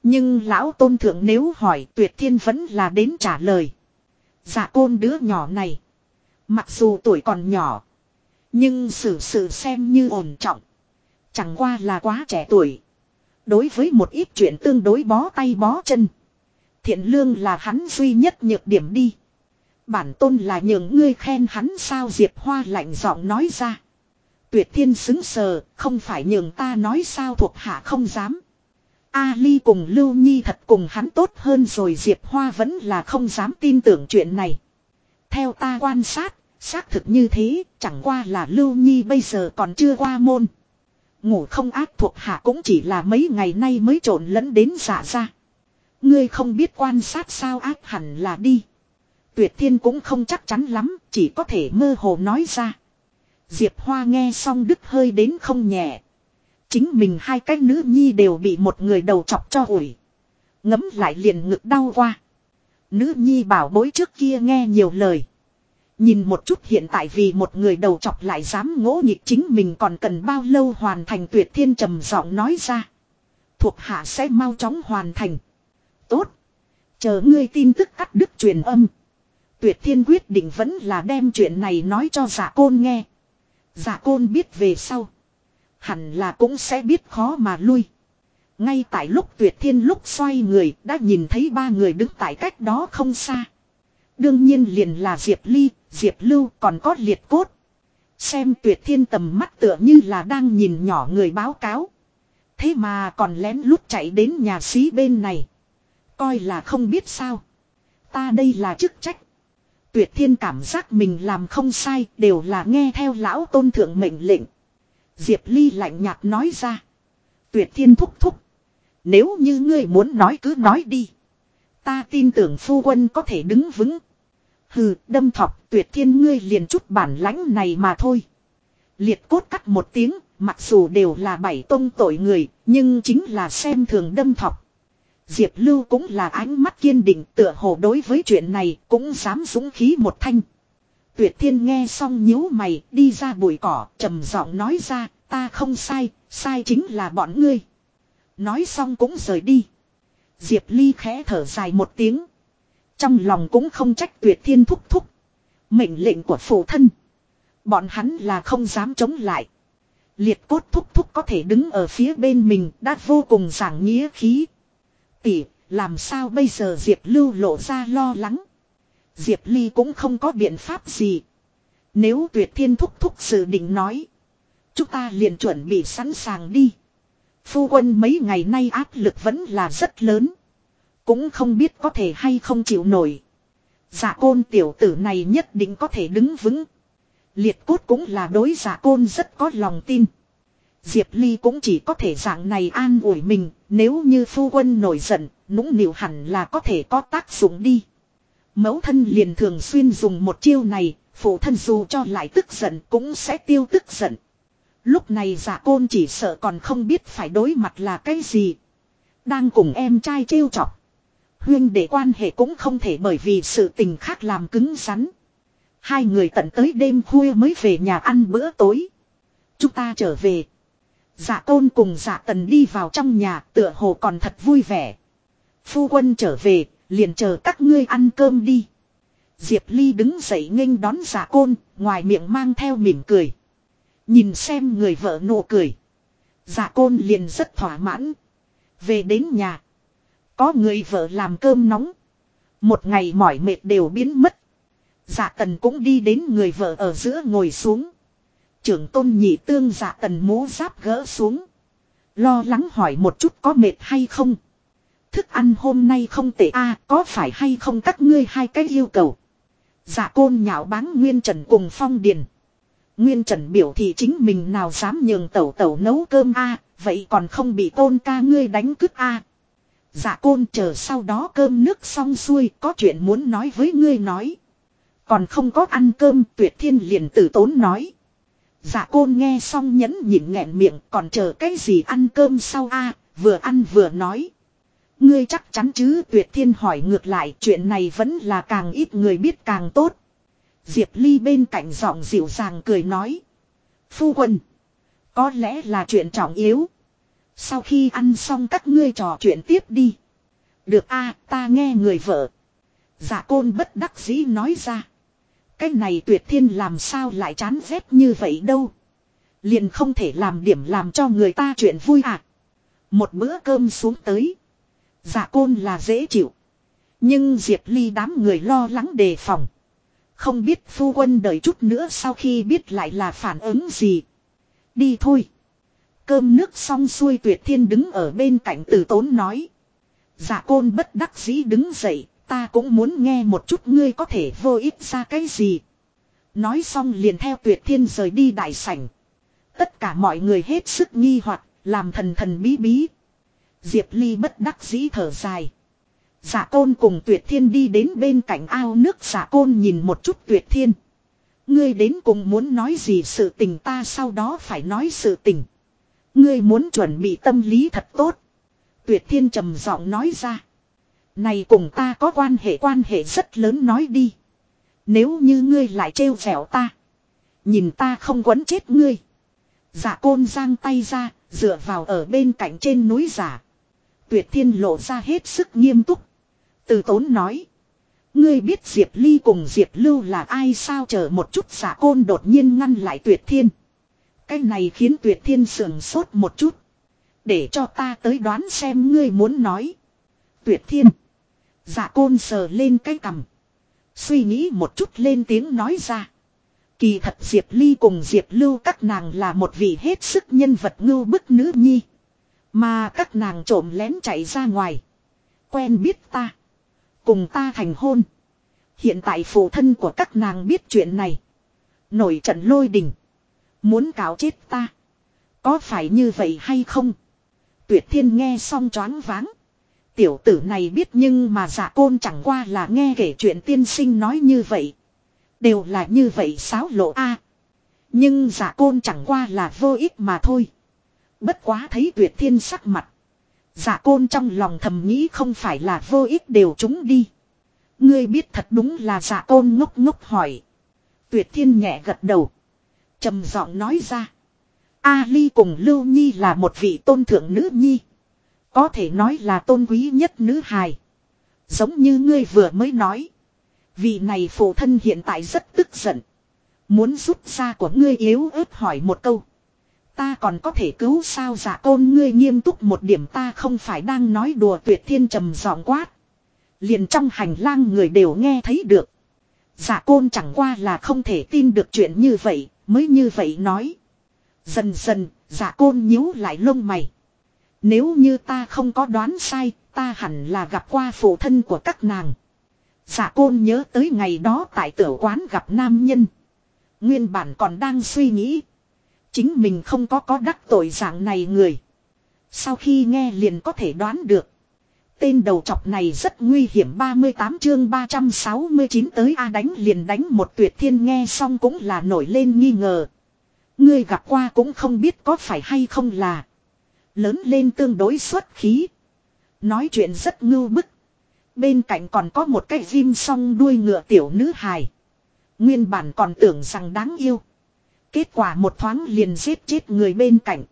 Nhưng lão tôn thượng nếu hỏi tuyệt thiên vẫn là đến trả lời. Giả côn đứa nhỏ này. Mặc dù tuổi còn nhỏ. Nhưng xử sự xem như ổn trọng. Chẳng qua là quá trẻ tuổi. Đối với một ít chuyện tương đối bó tay bó chân. Thiện lương là hắn duy nhất nhược điểm đi. Bản tôn là nhường ngươi khen hắn sao Diệp Hoa lạnh giọng nói ra. Tuyệt thiên xứng sờ, không phải nhường ta nói sao thuộc hạ không dám. Ali cùng Lưu Nhi thật cùng hắn tốt hơn rồi Diệp Hoa vẫn là không dám tin tưởng chuyện này. Theo ta quan sát, xác thực như thế, chẳng qua là Lưu Nhi bây giờ còn chưa qua môn. Ngủ không ác thuộc hạ cũng chỉ là mấy ngày nay mới trộn lẫn đến giả ra. Ngươi không biết quan sát sao ác hẳn là đi. Tuyệt thiên cũng không chắc chắn lắm, chỉ có thể mơ hồ nói ra. Diệp Hoa nghe xong đứt hơi đến không nhẹ. Chính mình hai cái nữ nhi đều bị một người đầu chọc cho ủi. Ngấm lại liền ngực đau qua. Nữ nhi bảo bối trước kia nghe nhiều lời. Nhìn một chút hiện tại vì một người đầu chọc lại dám ngỗ nghịch chính mình còn cần bao lâu hoàn thành tuyệt thiên trầm giọng nói ra. Thuộc hạ sẽ mau chóng hoàn thành. Tốt. Chờ ngươi tin tức cắt đứt truyền âm. Tuyệt thiên quyết định vẫn là đem chuyện này nói cho giả côn nghe. Giả côn biết về sau. Hẳn là cũng sẽ biết khó mà lui. Ngay tại lúc tuyệt thiên lúc xoay người, đã nhìn thấy ba người đứng tại cách đó không xa. Đương nhiên liền là Diệp Ly, Diệp Lưu còn có liệt cốt. Xem tuyệt thiên tầm mắt tựa như là đang nhìn nhỏ người báo cáo. Thế mà còn lén lút chạy đến nhà xí bên này. Coi là không biết sao. Ta đây là chức trách. Tuyệt thiên cảm giác mình làm không sai đều là nghe theo lão tôn thượng mệnh lệnh. Diệp Ly lạnh nhạt nói ra. Tuyệt thiên thúc thúc. Nếu như ngươi muốn nói cứ nói đi. Ta tin tưởng phu quân có thể đứng vững. Hừ, đâm thọc tuyệt thiên ngươi liền chút bản lãnh này mà thôi. Liệt cốt cắt một tiếng, mặc dù đều là bảy tông tội người, nhưng chính là xem thường đâm thọc. Diệp Lưu cũng là ánh mắt kiên định tựa hồ đối với chuyện này cũng dám dũng khí một thanh. Tuyệt thiên nghe xong nhíu mày đi ra bụi cỏ trầm giọng nói ra ta không sai, sai chính là bọn ngươi. Nói xong cũng rời đi. Diệp Ly khẽ thở dài một tiếng. Trong lòng cũng không trách tuyệt thiên thúc thúc. Mệnh lệnh của phụ thân. Bọn hắn là không dám chống lại. Liệt cốt thúc thúc có thể đứng ở phía bên mình đã vô cùng giảng nghĩa khí. Tỷ, làm sao bây giờ Diệp Lưu lộ ra lo lắng. Diệp Ly cũng không có biện pháp gì. Nếu tuyệt thiên thúc thúc sự định nói. Chúng ta liền chuẩn bị sẵn sàng đi. Phu quân mấy ngày nay áp lực vẫn là rất lớn. Cũng không biết có thể hay không chịu nổi. Giả côn tiểu tử này nhất định có thể đứng vững. Liệt cốt cũng là đối giả côn rất có lòng tin. Diệp Ly cũng chỉ có thể dạng này an ủi mình, nếu như phu quân nổi giận, nũng nịu hẳn là có thể có tác dụng đi. Mẫu thân liền thường xuyên dùng một chiêu này, phụ thân dù cho lại tức giận cũng sẽ tiêu tức giận. Lúc này giả côn chỉ sợ còn không biết phải đối mặt là cái gì. Đang cùng em trai trêu chọc. Huyên để quan hệ cũng không thể bởi vì sự tình khác làm cứng rắn. Hai người tận tới đêm khuya mới về nhà ăn bữa tối. Chúng ta trở về. Dạ tôn cùng dạ tần đi vào trong nhà tựa hồ còn thật vui vẻ. Phu quân trở về, liền chờ các ngươi ăn cơm đi. Diệp Ly đứng dậy nghênh đón dạ giả côn, ngoài miệng mang theo mỉm cười. Nhìn xem người vợ nụ cười. Dạ giả côn liền rất thỏa mãn. Về đến nhà. Có người vợ làm cơm nóng. Một ngày mỏi mệt đều biến mất. Dạ tần cũng đi đến người vợ ở giữa ngồi xuống. Trưởng tôn nhị tương dạ tần mũ giáp gỡ xuống. Lo lắng hỏi một chút có mệt hay không. Thức ăn hôm nay không tệ a, có phải hay không các ngươi hai cái yêu cầu. Dạ côn nhạo báng Nguyên Trần cùng Phong Điền. Nguyên Trần biểu thị chính mình nào dám nhường tẩu tẩu nấu cơm a, vậy còn không bị tôn ca ngươi đánh cứt a Dạ côn chờ sau đó cơm nước xong xuôi, có chuyện muốn nói với ngươi nói. Còn không có ăn cơm, tuyệt thiên liền tử tốn nói. Dạ côn nghe xong nhẫn nhịn nghẹn miệng, còn chờ cái gì ăn cơm sau a vừa ăn vừa nói. Ngươi chắc chắn chứ tuyệt thiên hỏi ngược lại, chuyện này vẫn là càng ít người biết càng tốt. Diệp Ly bên cạnh giọng dịu dàng cười nói. Phu quân. Có lẽ là chuyện trọng yếu. Sau khi ăn xong các ngươi trò chuyện tiếp đi. Được a, ta nghe người vợ. Dạ côn bất đắc dĩ nói ra. Cái này tuyệt thiên làm sao lại chán ghét như vậy đâu. Liền không thể làm điểm làm cho người ta chuyện vui à. Một bữa cơm xuống tới. Dạ côn là dễ chịu. Nhưng Diệp Ly đám người lo lắng đề phòng. Không biết phu quân đợi chút nữa sau khi biết lại là phản ứng gì. Đi thôi. Cơm nước xong xuôi tuyệt thiên đứng ở bên cạnh tử tốn nói. Dạ côn bất đắc dĩ đứng dậy, ta cũng muốn nghe một chút ngươi có thể vô ích ra cái gì. Nói xong liền theo tuyệt thiên rời đi đại sảnh. Tất cả mọi người hết sức nghi hoặc làm thần thần bí bí. Diệp Ly bất đắc dĩ thở dài. Giả côn cùng tuyệt thiên đi đến bên cạnh ao nước giả côn nhìn một chút tuyệt thiên. Ngươi đến cùng muốn nói gì sự tình ta sau đó phải nói sự tình. Ngươi muốn chuẩn bị tâm lý thật tốt. Tuyệt thiên trầm giọng nói ra. Này cùng ta có quan hệ quan hệ rất lớn nói đi. Nếu như ngươi lại trêu vẻo ta. Nhìn ta không quấn chết ngươi. Giả côn giang tay ra, dựa vào ở bên cạnh trên núi giả. Tuyệt thiên lộ ra hết sức nghiêm túc. Từ tốn nói. Ngươi biết Diệp Ly cùng Diệp Lưu là ai sao chờ một chút giả côn đột nhiên ngăn lại tuyệt thiên. Cái này khiến tuyệt thiên sườn sốt một chút. Để cho ta tới đoán xem ngươi muốn nói. Tuyệt thiên. Dạ côn sờ lên cái cằm. Suy nghĩ một chút lên tiếng nói ra. Kỳ thật Diệp Ly cùng Diệp Lưu các nàng là một vị hết sức nhân vật ngưu bức nữ nhi. Mà các nàng trộm lén chạy ra ngoài. Quen biết ta. Cùng ta thành hôn. Hiện tại phụ thân của các nàng biết chuyện này. Nổi trận lôi đình. Muốn cáo chết ta. Có phải như vậy hay không? Tuyệt thiên nghe xong choáng váng. Tiểu tử này biết nhưng mà giả côn chẳng qua là nghe kể chuyện tiên sinh nói như vậy. Đều là như vậy sáo lộ a. Nhưng giả côn chẳng qua là vô ích mà thôi. Bất quá thấy tuyệt thiên sắc mặt. Giả côn trong lòng thầm nghĩ không phải là vô ích đều chúng đi. Ngươi biết thật đúng là giả côn ngốc ngốc hỏi. Tuyệt thiên nhẹ gật đầu trầm giọng nói ra. A Ly cùng Lưu Nhi là một vị tôn thượng nữ nhi. Có thể nói là tôn quý nhất nữ hài. Giống như ngươi vừa mới nói. Vị này phụ thân hiện tại rất tức giận. Muốn rút ra của ngươi yếu ớt hỏi một câu. Ta còn có thể cứu sao giả tôn ngươi nghiêm túc một điểm ta không phải đang nói đùa tuyệt thiên trầm giọng quát. Liền trong hành lang người đều nghe thấy được. Giả côn chẳng qua là không thể tin được chuyện như vậy, mới như vậy nói. Dần dần, giả côn nhíu lại lông mày. Nếu như ta không có đoán sai, ta hẳn là gặp qua phụ thân của các nàng. Giả côn nhớ tới ngày đó tại tiểu quán gặp nam nhân. Nguyên bản còn đang suy nghĩ. Chính mình không có có đắc tội dạng này người. Sau khi nghe liền có thể đoán được. Tên đầu chọc này rất nguy hiểm 38 chương 369 tới A đánh liền đánh một tuyệt thiên nghe xong cũng là nổi lên nghi ngờ. Ngươi gặp qua cũng không biết có phải hay không là. Lớn lên tương đối xuất khí. Nói chuyện rất ngưu bức. Bên cạnh còn có một cái ghim song đuôi ngựa tiểu nữ hài. Nguyên bản còn tưởng rằng đáng yêu. Kết quả một thoáng liền giết chết người bên cạnh.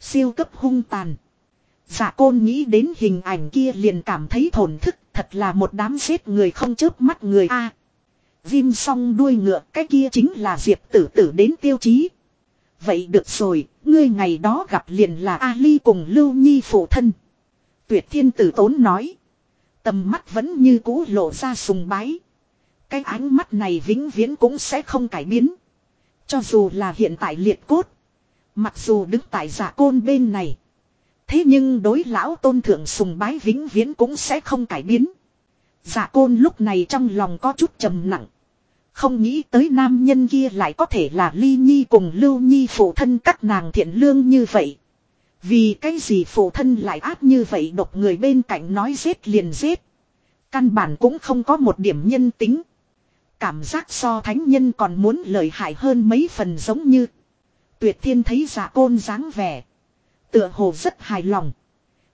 Siêu cấp hung tàn. Dạ côn nghĩ đến hình ảnh kia liền cảm thấy thổn thức, thật là một đám giết người không chớp mắt người a. À, Vim song đuôi ngựa, cái kia chính là Diệp tử tử đến tiêu chí. Vậy được rồi, ngươi ngày đó gặp liền là Ali cùng Lưu Nhi phụ thân. Tuyệt thiên tử tốn nói. Tầm mắt vẫn như cũ lộ ra sùng bái. Cái ánh mắt này vĩnh viễn cũng sẽ không cải biến. Cho dù là hiện tại liệt cốt. Mặc dù đứng tại giả côn bên này. Thế nhưng đối lão tôn thượng sùng bái vĩnh viễn cũng sẽ không cải biến. Giả côn lúc này trong lòng có chút trầm nặng. Không nghĩ tới nam nhân kia lại có thể là ly nhi cùng lưu nhi phụ thân các nàng thiện lương như vậy. Vì cái gì phụ thân lại áp như vậy độc người bên cạnh nói giết liền giết. Căn bản cũng không có một điểm nhân tính. Cảm giác so thánh nhân còn muốn lợi hại hơn mấy phần giống như. Tuyệt thiên thấy giả côn dáng vẻ. Tựa hồ rất hài lòng.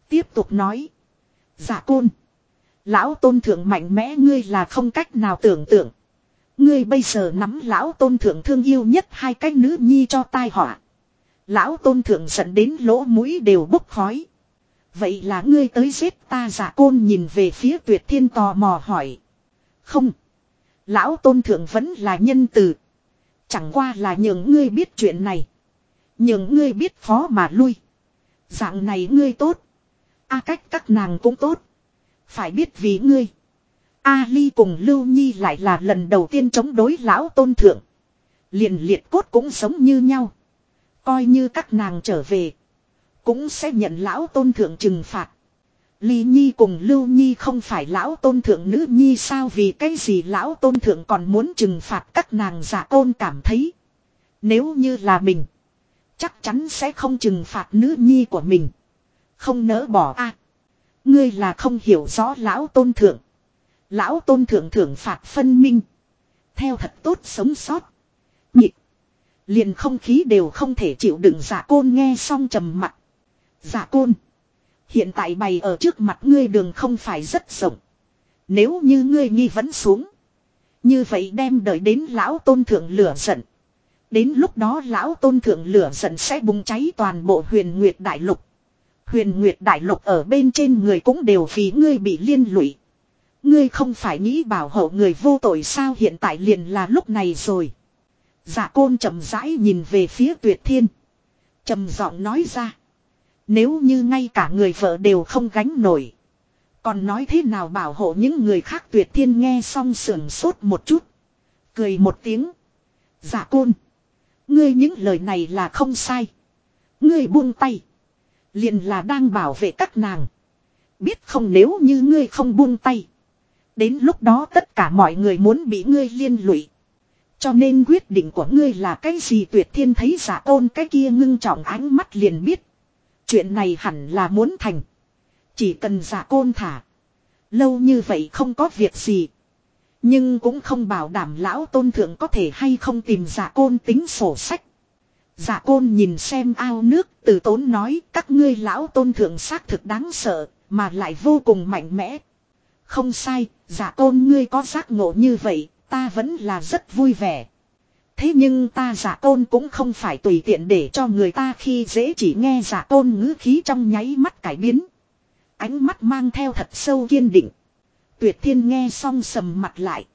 Tiếp tục nói. Giả côn. Lão tôn thượng mạnh mẽ ngươi là không cách nào tưởng tượng. Ngươi bây giờ nắm lão tôn thượng thương yêu nhất hai cái nữ nhi cho tai họa. Lão tôn thượng giận đến lỗ mũi đều bốc khói. Vậy là ngươi tới giết ta giả côn nhìn về phía tuyệt thiên tò mò hỏi. Không. Lão tôn thượng vẫn là nhân từ. Chẳng qua là nhường ngươi biết chuyện này. Nhường ngươi biết phó mà lui. Dạng này ngươi tốt. A cách các nàng cũng tốt. Phải biết vì ngươi. A Ly cùng Lưu Nhi lại là lần đầu tiên chống đối lão tôn thượng. Liền liệt cốt cũng sống như nhau. Coi như các nàng trở về. Cũng sẽ nhận lão tôn thượng trừng phạt. Ly Nhi cùng Lưu Nhi không phải lão tôn thượng nữ Nhi sao vì cái gì lão tôn thượng còn muốn trừng phạt các nàng giả tôn cảm thấy. Nếu như là mình. Chắc chắn sẽ không trừng phạt nữ Nhi của mình. Không nỡ bỏ a à, Ngươi là không hiểu rõ lão tôn thượng. Lão tôn thượng thưởng phạt phân minh. Theo thật tốt sống sót. Nhịp. Liền không khí đều không thể chịu đựng giả côn nghe xong trầm mặt. Giả côn. Hiện tại bày ở trước mặt ngươi đường không phải rất rộng. Nếu như ngươi nghi vấn xuống. Như vậy đem đợi đến lão tôn thượng lửa giận. Đến lúc đó lão tôn thượng lửa giận sẽ bùng cháy toàn bộ huyền nguyệt đại lục. Huyền nguyệt đại lục ở bên trên người cũng đều vì ngươi bị liên lụy. Ngươi không phải nghĩ bảo hộ người vô tội sao hiện tại liền là lúc này rồi. giả côn chậm rãi nhìn về phía tuyệt thiên. trầm giọng nói ra. Nếu như ngay cả người vợ đều không gánh nổi. Còn nói thế nào bảo hộ những người khác tuyệt thiên nghe xong sườn sốt một chút. Cười một tiếng. giả côn. Ngươi những lời này là không sai. Ngươi buông tay. Liền là đang bảo vệ các nàng. Biết không nếu như ngươi không buông tay. Đến lúc đó tất cả mọi người muốn bị ngươi liên lụy. Cho nên quyết định của ngươi là cái gì tuyệt thiên thấy giả ôn cái kia ngưng trọng ánh mắt liền biết. Chuyện này hẳn là muốn thành. Chỉ cần giả côn thả. Lâu như vậy không có việc gì. Nhưng cũng không bảo đảm lão tôn thượng có thể hay không tìm giả côn tính sổ sách. Giả côn nhìn xem ao nước từ tốn nói các ngươi lão tôn thượng xác thực đáng sợ mà lại vô cùng mạnh mẽ. Không sai, giả côn ngươi có giác ngộ như vậy, ta vẫn là rất vui vẻ. Thế nhưng ta giả tôn cũng không phải tùy tiện để cho người ta khi dễ chỉ nghe giả tôn ngữ khí trong nháy mắt cải biến. Ánh mắt mang theo thật sâu kiên định. Tuyệt thiên nghe xong sầm mặt lại.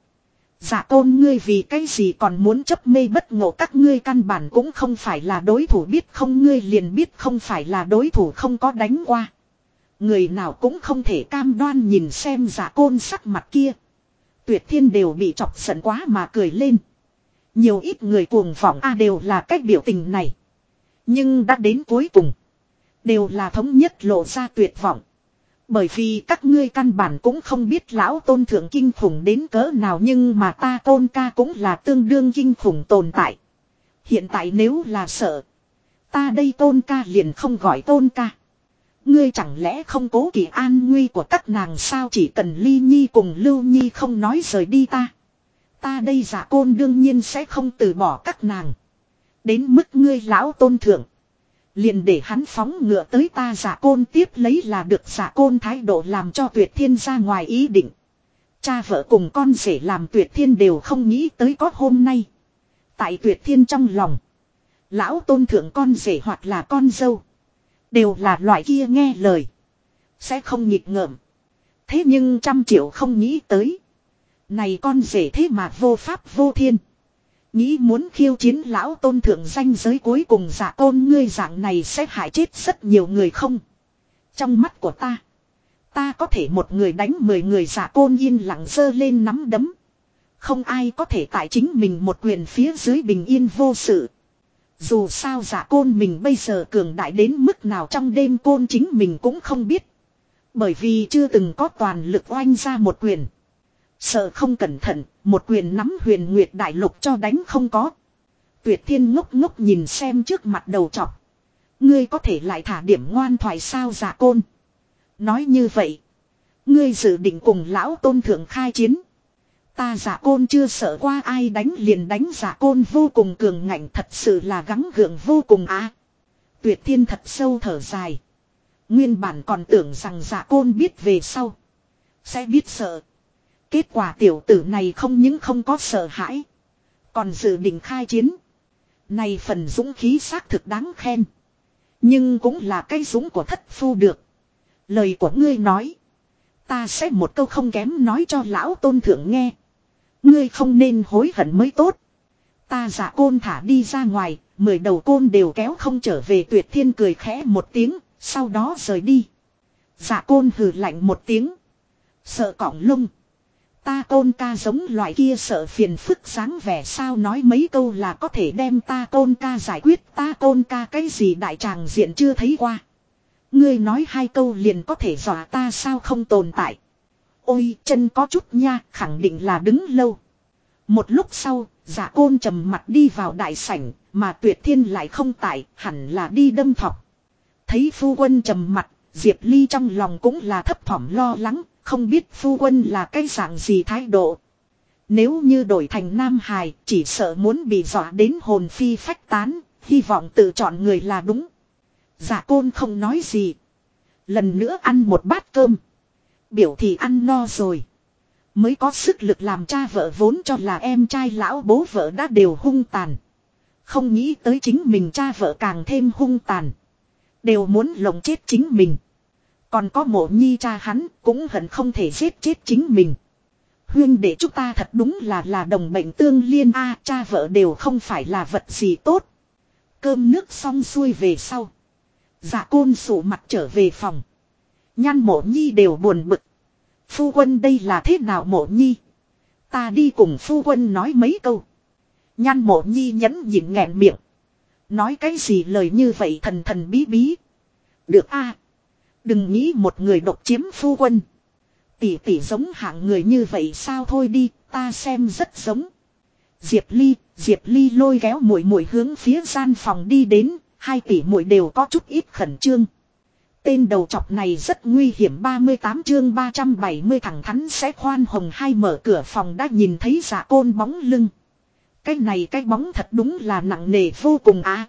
Giả tôn ngươi vì cái gì còn muốn chấp mê bất ngộ các ngươi căn bản cũng không phải là đối thủ biết không ngươi liền biết không phải là đối thủ không có đánh qua. Người nào cũng không thể cam đoan nhìn xem dạ giả côn sắc mặt kia. Tuyệt thiên đều bị chọc giận quá mà cười lên. Nhiều ít người cuồng vọng, a, đều là cách biểu tình này. Nhưng đã đến cuối cùng. Đều là thống nhất lộ ra tuyệt vọng. Bởi vì các ngươi căn bản cũng không biết lão tôn thượng kinh khủng đến cỡ nào nhưng mà ta tôn ca cũng là tương đương kinh khủng tồn tại. Hiện tại nếu là sợ. Ta đây tôn ca liền không gọi tôn ca. Ngươi chẳng lẽ không cố kỳ an nguy của các nàng sao chỉ cần ly nhi cùng lưu nhi không nói rời đi ta. Ta đây giả côn đương nhiên sẽ không từ bỏ các nàng. Đến mức ngươi lão tôn thượng. Liền để hắn phóng ngựa tới ta giả côn tiếp lấy là được giả côn thái độ làm cho tuyệt thiên ra ngoài ý định. Cha vợ cùng con rể làm tuyệt thiên đều không nghĩ tới có hôm nay. Tại tuyệt thiên trong lòng. Lão tôn thượng con rể hoặc là con dâu. Đều là loại kia nghe lời. Sẽ không nghịch ngợm. Thế nhưng trăm triệu không nghĩ tới. Này con rể thế mà vô pháp vô thiên. Nghĩ muốn khiêu chiến lão tôn thượng danh giới cuối cùng giả tôn, ngươi dạng này sẽ hại chết rất nhiều người không. Trong mắt của ta. Ta có thể một người đánh mười người giả côn yên lặng dơ lên nắm đấm. Không ai có thể tại chính mình một quyền phía dưới bình yên vô sự. Dù sao giả côn mình bây giờ cường đại đến mức nào trong đêm côn chính mình cũng không biết. Bởi vì chưa từng có toàn lực oanh ra một quyền. Sợ không cẩn thận, một quyền nắm huyền nguyệt đại lục cho đánh không có. Tuyệt thiên ngốc ngốc nhìn xem trước mặt đầu chọc. Ngươi có thể lại thả điểm ngoan thoại sao giả côn. Nói như vậy. Ngươi dự định cùng lão tôn thượng khai chiến. Ta giả côn chưa sợ qua ai đánh liền đánh giả côn vô cùng cường ngạnh thật sự là gắng gượng vô cùng á. Tuyệt thiên thật sâu thở dài. Nguyên bản còn tưởng rằng giả côn biết về sau. Sẽ biết sợ. Kết quả tiểu tử này không những không có sợ hãi. Còn dự định khai chiến. Này phần dũng khí xác thực đáng khen. Nhưng cũng là cái dũng của thất phu được. Lời của ngươi nói. Ta sẽ một câu không kém nói cho lão tôn thượng nghe. Ngươi không nên hối hận mới tốt. Ta giả côn thả đi ra ngoài, mười đầu côn đều kéo không trở về tuyệt thiên cười khẽ một tiếng, sau đó rời đi. Giả côn hừ lạnh một tiếng. Sợ cỏng lung. Ta côn ca giống loại kia sợ phiền phức sáng vẻ sao nói mấy câu là có thể đem ta côn ca giải quyết ta côn ca cái gì đại tràng diện chưa thấy qua. Ngươi nói hai câu liền có thể dọa ta sao không tồn tại. Ôi, chân có chút nha, khẳng định là đứng lâu. Một lúc sau giả côn trầm mặt đi vào đại sảnh, mà tuyệt thiên lại không tại, hẳn là đi đâm thọc. Thấy phu quân trầm mặt, Diệp Ly trong lòng cũng là thấp thỏm lo lắng không biết phu quân là cái dạng gì thái độ. Nếu như đổi thành Nam Hải chỉ sợ muốn bị dọa đến hồn phi phách tán, hy vọng tự chọn người là đúng. Giả côn không nói gì. Lần nữa ăn một bát cơm. Biểu thì ăn no rồi. Mới có sức lực làm cha vợ vốn cho là em trai lão bố vợ đã đều hung tàn. Không nghĩ tới chính mình cha vợ càng thêm hung tàn. Đều muốn lồng chết chính mình. Còn có mộ nhi cha hắn cũng hận không thể giết chết chính mình. Huyên để chúng ta thật đúng là là đồng bệnh tương liên a, cha vợ đều không phải là vật gì tốt. Cơm nước xong xuôi về sau. Dạ côn sụ mặt trở về phòng. Nhan mộ nhi đều buồn bực. Phu quân đây là thế nào mộ nhi? Ta đi cùng phu quân nói mấy câu. Nhan mộ nhi nhẫn nhịn nghẹn miệng. Nói cái gì lời như vậy thần thần bí bí. Được a Đừng nghĩ một người độc chiếm phu quân. Tỷ tỷ giống hạng người như vậy sao thôi đi, ta xem rất giống. Diệp Ly, Diệp Ly lôi kéo muội muội hướng phía gian phòng đi đến, hai tỷ muội đều có chút ít khẩn trương. Tên đầu chọc này rất nguy hiểm 38 chương 370 thẳng thắn sẽ khoan hồng hai mở cửa phòng đã nhìn thấy giả côn bóng lưng. Cái này cái bóng thật đúng là nặng nề vô cùng á. À.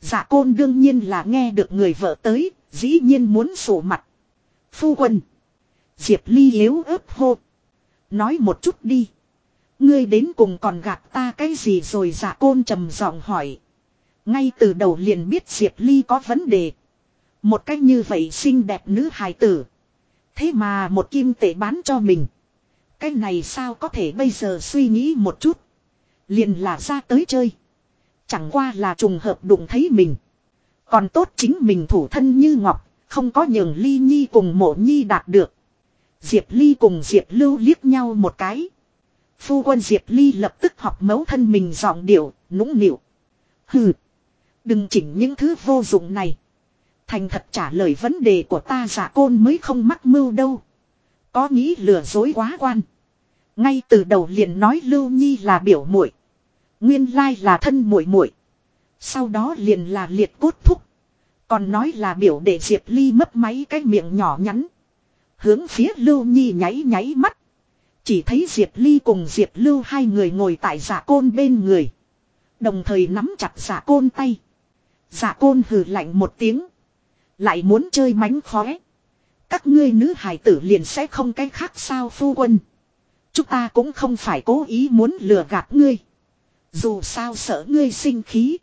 Giả côn đương nhiên là nghe được người vợ tới, Dĩ nhiên muốn sổ mặt. Phu quân. Diệp Ly yếu ớt hô. Nói một chút đi. Ngươi đến cùng còn gạt ta cái gì rồi giả côn trầm giọng hỏi. Ngay từ đầu liền biết Diệp Ly có vấn đề. Một cách như vậy xinh đẹp nữ hài tử. Thế mà một kim tệ bán cho mình. Cái này sao có thể bây giờ suy nghĩ một chút. Liền là ra tới chơi. Chẳng qua là trùng hợp đụng thấy mình. Còn tốt chính mình thủ thân như ngọc, không có nhường ly nhi cùng mộ nhi đạt được. Diệp ly cùng Diệp lưu liếc nhau một cái. Phu quân Diệp ly lập tức học mấu thân mình giọng điệu, nũng nịu. Hừ. Đừng chỉnh những thứ vô dụng này. Thành thật trả lời vấn đề của ta giả côn mới không mắc mưu đâu. Có nghĩ lừa dối quá quan. Ngay từ đầu liền nói Lưu Nhi là biểu muội, nguyên lai là thân muội muội. Sau đó liền là liệt cốt thúc. Còn nói là biểu để Diệp Ly mấp máy cái miệng nhỏ nhắn. Hướng phía Lưu Nhi nháy nháy mắt. Chỉ thấy Diệp Ly cùng Diệp Lưu hai người ngồi tại giả côn bên người. Đồng thời nắm chặt giả côn tay. Giả côn hừ lạnh một tiếng. Lại muốn chơi mánh khóe. Các ngươi nữ hài tử liền sẽ không cái khác sao phu quân. Chúng ta cũng không phải cố ý muốn lừa gạt ngươi. Dù sao sợ ngươi sinh khí.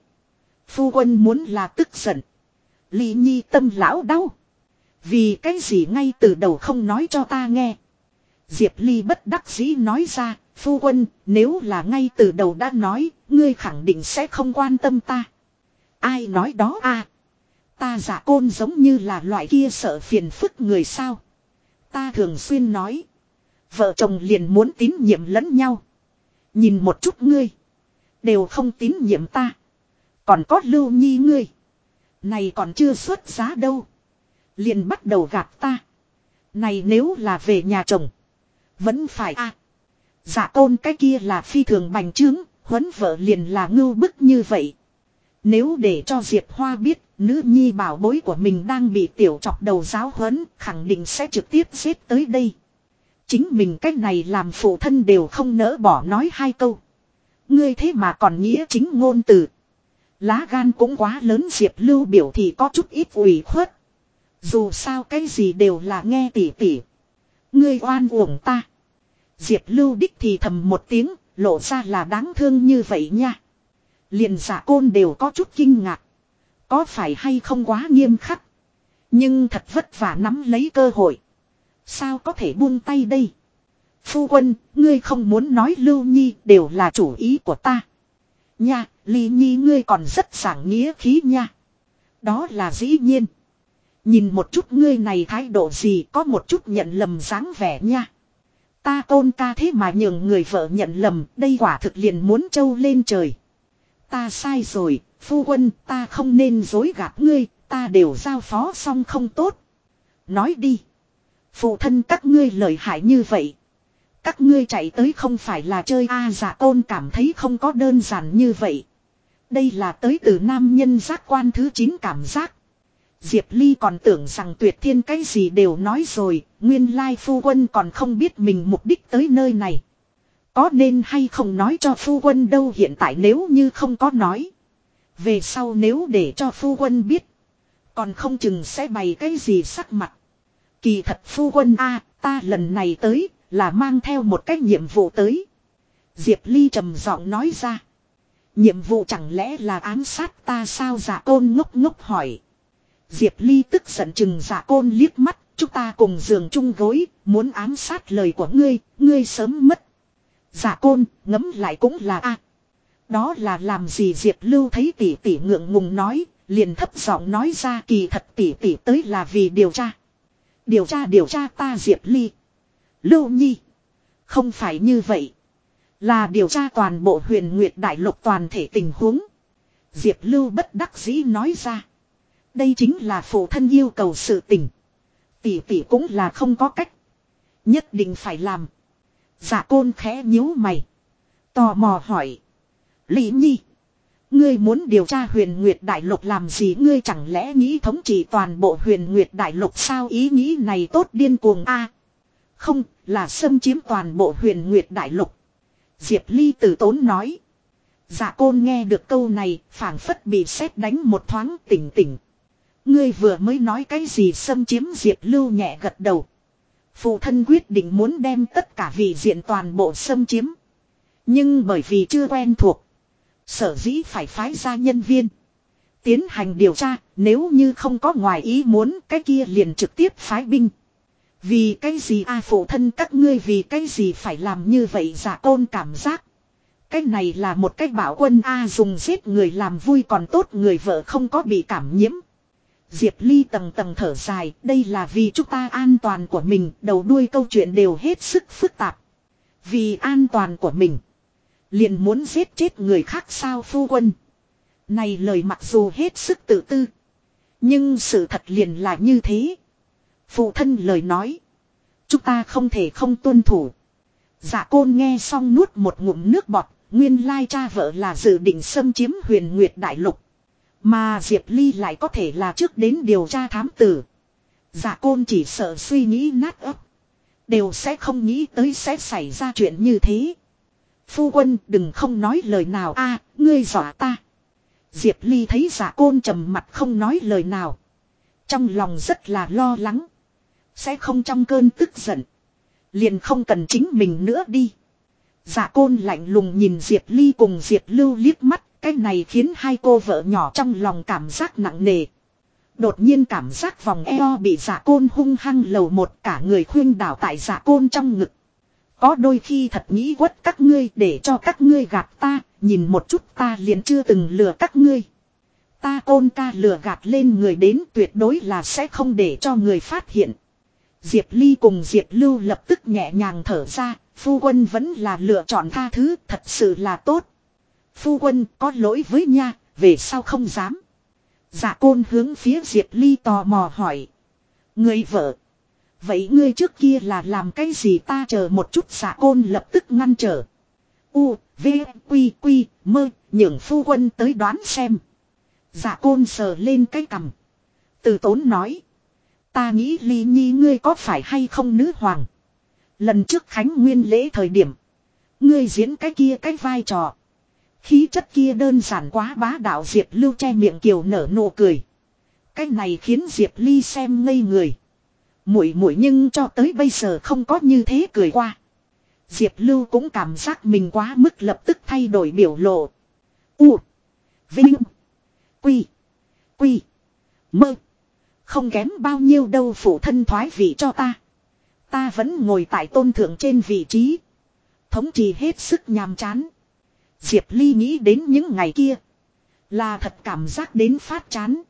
Phu quân muốn là tức giận. Lý Nhi tâm lão đau. Vì cái gì ngay từ đầu không nói cho ta nghe. Diệp Ly bất đắc dĩ nói ra, phu quân, nếu là ngay từ đầu đã nói, ngươi khẳng định sẽ không quan tâm ta. Ai nói đó à? Ta giả côn giống như là loại kia sợ phiền phức người sao. Ta thường xuyên nói. Vợ chồng liền muốn tín nhiệm lẫn nhau. Nhìn một chút ngươi. Đều không tín nhiệm ta. Còn có lưu nhi ngươi. Này còn chưa xuất giá đâu. Liền bắt đầu gạt ta. Này nếu là về nhà chồng. Vẫn phải a à. Dạ tôn cái kia là phi thường bành trướng. Huấn vợ liền là ngưu bức như vậy. Nếu để cho Diệp Hoa biết, nữ nhi bảo bối của mình đang bị tiểu chọc đầu giáo huấn, khẳng định sẽ trực tiếp giết tới đây. Chính mình cách này làm phụ thân đều không nỡ bỏ nói hai câu. Ngươi thế mà còn nghĩa chính ngôn từ. Lá gan cũng quá lớn Diệp Lưu biểu thì có chút ít ủy khuất. Dù sao cái gì đều là nghe tỉ tỉ. Ngươi oan uổng ta. Diệp Lưu đích thì thầm một tiếng, lộ ra là đáng thương như vậy nha. Liền giả côn đều có chút kinh ngạc. Có phải hay không quá nghiêm khắc. Nhưng thật vất vả nắm lấy cơ hội. Sao có thể buông tay đây? Phu quân, ngươi không muốn nói Lưu Nhi đều là chủ ý của ta. Nha, Ly Nhi ngươi còn rất sảng nghĩa khí nha. Đó là dĩ nhiên. Nhìn một chút ngươi này thái độ gì có một chút nhận lầm dáng vẻ nha. Ta tôn ca thế mà nhường người vợ nhận lầm, đây quả thực liền muốn trâu lên trời. Ta sai rồi, phu quân, ta không nên dối gạt ngươi, ta đều giao phó xong không tốt. Nói đi. Phụ thân các ngươi lợi hại như vậy. Các ngươi chạy tới không phải là chơi A à, dạ tôn cảm thấy không có đơn giản như vậy. Đây là tới từ nam nhân giác quan thứ 9 cảm giác. Diệp Ly còn tưởng rằng tuyệt thiên cái gì đều nói rồi, nguyên lai phu quân còn không biết mình mục đích tới nơi này. Có nên hay không nói cho phu quân đâu hiện tại nếu như không có nói. Về sau nếu để cho phu quân biết. Còn không chừng sẽ bày cái gì sắc mặt. Kỳ thật phu quân a ta lần này tới là mang theo một cái nhiệm vụ tới. Diệp Ly trầm giọng nói ra. Nhiệm vụ chẳng lẽ là ám sát ta sao giả côn ngốc ngốc hỏi. Diệp Ly tức giận chừng giả côn liếc mắt. Chúng ta cùng giường chung gối, muốn ám sát lời của ngươi, ngươi sớm mất. Giả côn, ngấm lại cũng là a. Đó là làm gì Diệp Lưu thấy tỷ tỷ ngượng ngùng nói, liền thấp giọng nói ra kỳ thật tỷ tỷ tới là vì điều tra. Điều tra điều tra ta Diệp Ly. Lưu Nhi. Không phải như vậy. Là điều tra toàn bộ huyền Nguyệt Đại Lục toàn thể tình huống. Diệp Lưu bất đắc dĩ nói ra. Đây chính là phụ thân yêu cầu sự tình. Tỷ tỷ cũng là không có cách. Nhất định phải làm. Giả côn khẽ nhíu mày. Tò mò hỏi. Lý Nhi. Ngươi muốn điều tra huyền Nguyệt Đại Lục làm gì ngươi chẳng lẽ nghĩ thống trị toàn bộ huyền Nguyệt Đại Lục sao ý nghĩ này tốt điên cuồng a Không, là xâm chiếm toàn bộ huyền Nguyệt Đại Lục. Diệp Ly tử tốn nói. Dạ côn nghe được câu này, phảng phất bị sét đánh một thoáng tỉnh tỉnh. Ngươi vừa mới nói cái gì xâm chiếm Diệp Lưu nhẹ gật đầu. Phụ thân quyết định muốn đem tất cả vị diện toàn bộ xâm chiếm. Nhưng bởi vì chưa quen thuộc. Sở dĩ phải phái ra nhân viên. Tiến hành điều tra, nếu như không có ngoài ý muốn cái kia liền trực tiếp phái binh. Vì cái gì a phụ thân các ngươi vì cái gì phải làm như vậy giả côn cảm giác. Cái này là một cách bảo quân A dùng giết người làm vui còn tốt người vợ không có bị cảm nhiễm. Diệp Ly tầng tầng thở dài, đây là vì chúng ta an toàn của mình, đầu đuôi câu chuyện đều hết sức phức tạp. Vì an toàn của mình, liền muốn giết chết người khác sao phu quân. Này lời mặc dù hết sức tự tư, nhưng sự thật liền là như thế. Phụ thân lời nói, chúng ta không thể không tuân thủ. Dạ côn nghe xong nuốt một ngụm nước bọt, nguyên lai cha vợ là dự định xâm chiếm huyền nguyệt đại lục. Mà Diệp Ly lại có thể là trước đến điều tra thám tử. Dạ côn chỉ sợ suy nghĩ nát ấp. Đều sẽ không nghĩ tới sẽ xảy ra chuyện như thế. Phu quân đừng không nói lời nào a ngươi dọa ta. Diệp Ly thấy giả dạ côn trầm mặt không nói lời nào. Trong lòng rất là lo lắng. Sẽ không trong cơn tức giận. Liền không cần chính mình nữa đi. Giả côn lạnh lùng nhìn Diệp Ly cùng Diệp Lưu liếc mắt cái này khiến hai cô vợ nhỏ trong lòng cảm giác nặng nề. Đột nhiên cảm giác vòng eo bị giả côn hung hăng lầu một cả người khuyên đảo tại giả côn trong ngực. Có đôi khi thật nghĩ quất các ngươi để cho các ngươi gạt ta, nhìn một chút ta liền chưa từng lừa các ngươi. Ta côn ca lừa gạt lên người đến tuyệt đối là sẽ không để cho người phát hiện. Diệp Ly cùng Diệp Lưu lập tức nhẹ nhàng thở ra, phu quân vẫn là lựa chọn tha thứ, thật sự là tốt. Phu quân có lỗi với nha, về sao không dám. Dạ côn hướng phía Diệp Ly tò mò hỏi. Người vợ. Vậy ngươi trước kia là làm cái gì ta chờ một chút dạ côn lập tức ngăn trở. U, V, Quy, Quy, mơ, nhường phu quân tới đoán xem. Dạ côn sờ lên cái cằm. Từ tốn nói. Ta nghĩ ly nhi ngươi có phải hay không nữ hoàng. Lần trước khánh nguyên lễ thời điểm. Ngươi diễn cái kia cái vai trò. Khí chất kia đơn giản quá bá đạo Diệp Lưu che miệng kiều nở nụ cười. Cái này khiến Diệp Ly xem ngây người. Mũi mũi nhưng cho tới bây giờ không có như thế cười qua. Diệp Lưu cũng cảm giác mình quá mức lập tức thay đổi biểu lộ. U. Vinh. Quy. Quy. Mơ. Không kém bao nhiêu đâu phụ thân thoái vị cho ta. Ta vẫn ngồi tại tôn thượng trên vị trí. Thống trì hết sức nhàm chán. Diệp Ly nghĩ đến những ngày kia. Là thật cảm giác đến phát chán.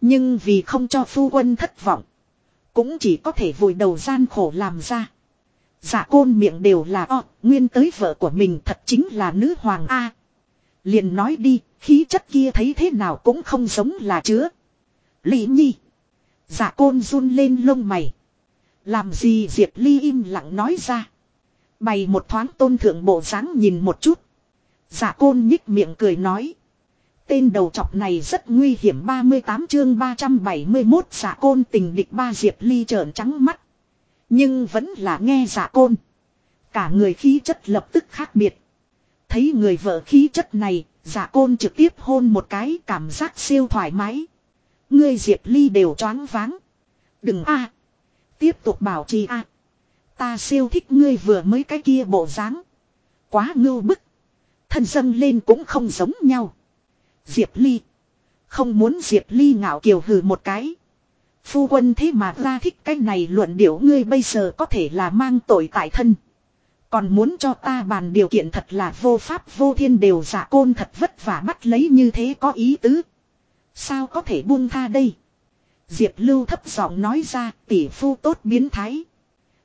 Nhưng vì không cho phu quân thất vọng. Cũng chỉ có thể vùi đầu gian khổ làm ra. Dạ côn miệng đều là o, nguyên tới vợ của mình thật chính là nữ hoàng A. Liền nói đi, khí chất kia thấy thế nào cũng không giống là chứa. Lý nhi. Dạ côn run lên lông mày. Làm gì Diệp Ly im lặng nói ra. Bày một thoáng tôn thượng bộ dáng nhìn một chút. Dạ côn nhích miệng cười nói. Tên đầu chọc này rất nguy hiểm 38 chương 371 giả dạ côn tình địch ba Diệp Ly trợn trắng mắt. Nhưng vẫn là nghe giả côn. Cả người khí chất lập tức khác biệt. Thấy người vợ khí chất này, giả côn trực tiếp hôn một cái cảm giác siêu thoải mái. Ngươi Diệp Ly đều choáng váng. Đừng a Tiếp tục bảo trì a Ta siêu thích ngươi vừa mới cái kia bộ dáng. Quá ngưu bức. Thân dâng lên cũng không giống nhau. Diệp Ly. Không muốn Diệp Ly ngạo kiều hừ một cái. Phu quân thế mà ra thích cái này luận điệu ngươi bây giờ có thể là mang tội tại thân. Còn muốn cho ta bàn điều kiện thật là vô pháp vô thiên đều giả côn thật vất vả bắt lấy như thế có ý tứ. Sao có thể buông tha đây? Diệp Lưu thấp giọng nói ra tỷ phu tốt biến thái.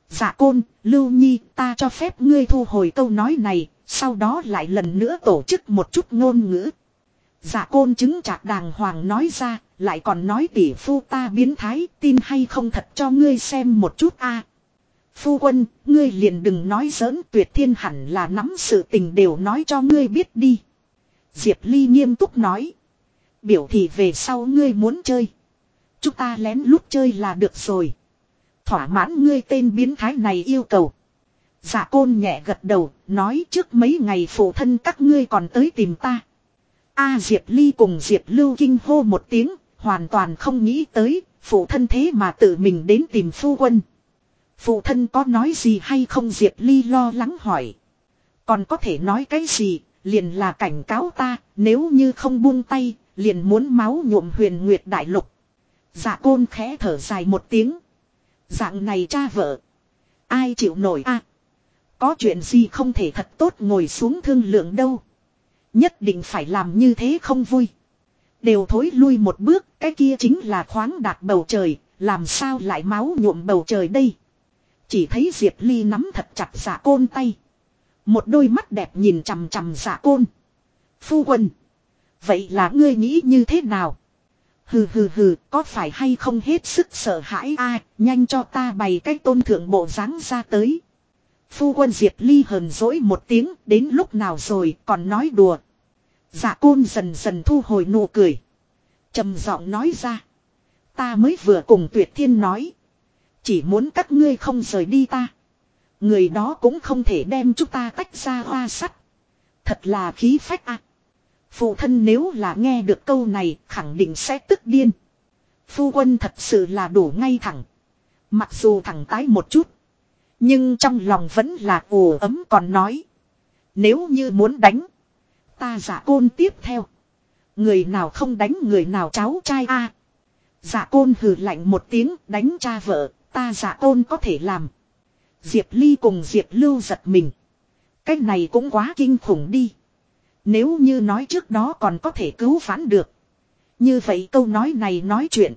Dạ côn, Lưu Nhi, ta cho phép ngươi thu hồi câu nói này, sau đó lại lần nữa tổ chức một chút ngôn ngữ. Dạ côn chứng chạc đàng hoàng nói ra, lại còn nói tỷ phu ta biến thái, tin hay không thật cho ngươi xem một chút a. Phu quân, ngươi liền đừng nói giỡn tuyệt thiên hẳn là nắm sự tình đều nói cho ngươi biết đi. Diệp Ly nghiêm túc nói. Biểu thị về sau ngươi muốn chơi. Chúng ta lén lút chơi là được rồi. Thỏa mãn ngươi tên biến thái này yêu cầu. giả côn nhẹ gật đầu, nói trước mấy ngày phụ thân các ngươi còn tới tìm ta. A Diệp Ly cùng Diệp Lưu kinh hô một tiếng, hoàn toàn không nghĩ tới, phụ thân thế mà tự mình đến tìm phu quân. Phụ thân có nói gì hay không Diệp Ly lo lắng hỏi. Còn có thể nói cái gì, liền là cảnh cáo ta, nếu như không buông tay, liền muốn máu nhuộm huyền nguyệt đại lục. Dạ côn khẽ thở dài một tiếng. Dạng này cha vợ. Ai chịu nổi a? Có chuyện gì không thể thật tốt ngồi xuống thương lượng đâu. Nhất định phải làm như thế không vui. Đều thối lui một bước, cái kia chính là khoáng đạt bầu trời, làm sao lại máu nhuộm bầu trời đây. Chỉ thấy Diệp Ly nắm thật chặt giả côn tay. Một đôi mắt đẹp nhìn chằm chằm giả côn. Phu quân. Vậy là ngươi nghĩ như thế nào? Hừ hừ hừ, có phải hay không hết sức sợ hãi a nhanh cho ta bày cách tôn thượng bộ dáng ra tới. Phu quân Diệp Ly hờn dỗi một tiếng, đến lúc nào rồi còn nói đùa. Dạ côn dần dần thu hồi nụ cười. trầm giọng nói ra. Ta mới vừa cùng tuyệt thiên nói. Chỉ muốn các ngươi không rời đi ta. Người đó cũng không thể đem chúng ta tách ra hoa sắt. Thật là khí phách à. Phụ thân nếu là nghe được câu này khẳng định sẽ tức điên. Phu quân thật sự là đủ ngay thẳng. Mặc dù thẳng tái một chút. Nhưng trong lòng vẫn là ồ ấm còn nói. Nếu như muốn đánh. Ta giả côn tiếp theo. Người nào không đánh người nào cháu trai a giả côn hừ lạnh một tiếng đánh cha vợ, ta giả côn có thể làm. Diệp Ly cùng Diệp Lưu giật mình. Cái này cũng quá kinh khủng đi. Nếu như nói trước đó còn có thể cứu vãn được. Như vậy câu nói này nói chuyện.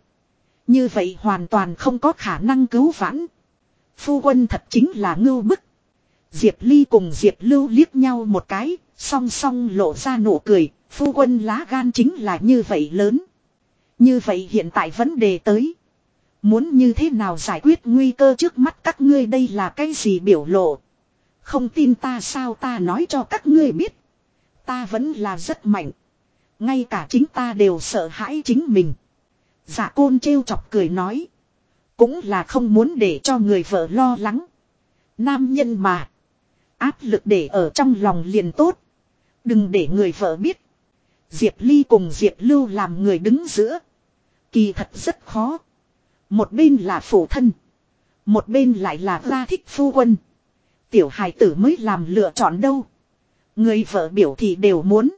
Như vậy hoàn toàn không có khả năng cứu vãn. Phu quân thật chính là ngưu bức. Diệp Ly cùng Diệp Lưu liếc nhau một cái, song song lộ ra nụ cười, phu quân lá gan chính là như vậy lớn. Như vậy hiện tại vấn đề tới. Muốn như thế nào giải quyết nguy cơ trước mắt các ngươi đây là cái gì biểu lộ. Không tin ta sao ta nói cho các ngươi biết. Ta vẫn là rất mạnh. Ngay cả chính ta đều sợ hãi chính mình. Giả dạ côn trêu chọc cười nói. Cũng là không muốn để cho người vợ lo lắng. Nam nhân mà. Áp lực để ở trong lòng liền tốt. Đừng để người vợ biết. Diệp Ly cùng Diệp Lưu làm người đứng giữa. Kỳ thật rất khó. Một bên là phụ thân. Một bên lại là gia thích phu quân. Tiểu hài tử mới làm lựa chọn đâu. Người vợ biểu thì đều muốn.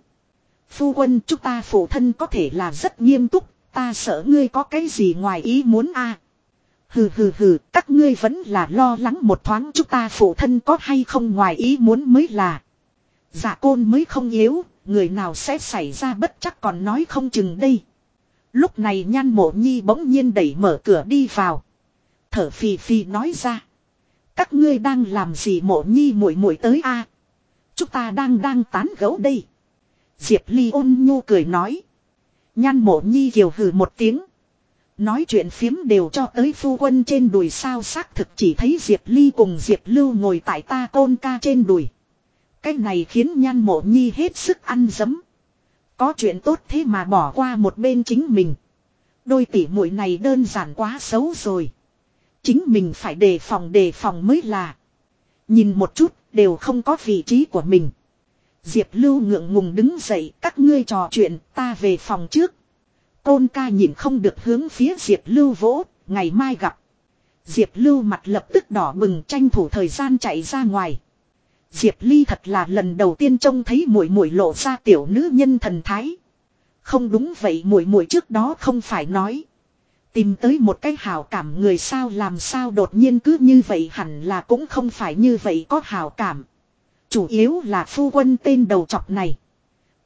Phu quân chúng ta phụ thân có thể là rất nghiêm túc. Ta sợ ngươi có cái gì ngoài ý muốn a Hừ hừ hừ, các ngươi vẫn là lo lắng một thoáng chúng ta phụ thân có hay không ngoài ý muốn mới là. Dạ côn mới không yếu, người nào sẽ xảy ra bất chắc còn nói không chừng đây. Lúc này nhan mộ nhi bỗng nhiên đẩy mở cửa đi vào. Thở phì phì nói ra. Các ngươi đang làm gì mộ nhi muội muội tới a? Chúng ta đang đang tán gẫu đây. Diệp Ly ôn nhu cười nói. Nhan mộ nhi kiều hừ một tiếng. Nói chuyện phiếm đều cho tới phu quân trên đùi sao xác thực chỉ thấy Diệp Ly cùng Diệp Lưu ngồi tại ta côn ca trên đùi. Cái này khiến nhan mộ nhi hết sức ăn dấm. Có chuyện tốt thế mà bỏ qua một bên chính mình. Đôi tỷ muội này đơn giản quá xấu rồi. Chính mình phải đề phòng đề phòng mới là. Nhìn một chút đều không có vị trí của mình. Diệp Lưu ngượng ngùng đứng dậy các ngươi trò chuyện ta về phòng trước. Côn ca nhìn không được hướng phía Diệp Lưu vỗ, ngày mai gặp. Diệp Lưu mặt lập tức đỏ bừng tranh thủ thời gian chạy ra ngoài. Diệp Ly thật là lần đầu tiên trông thấy muội muội lộ ra tiểu nữ nhân thần thái. Không đúng vậy muội muội trước đó không phải nói. Tìm tới một cái hảo cảm người sao làm sao đột nhiên cứ như vậy hẳn là cũng không phải như vậy có hảo cảm. Chủ yếu là phu quân tên đầu chọc này.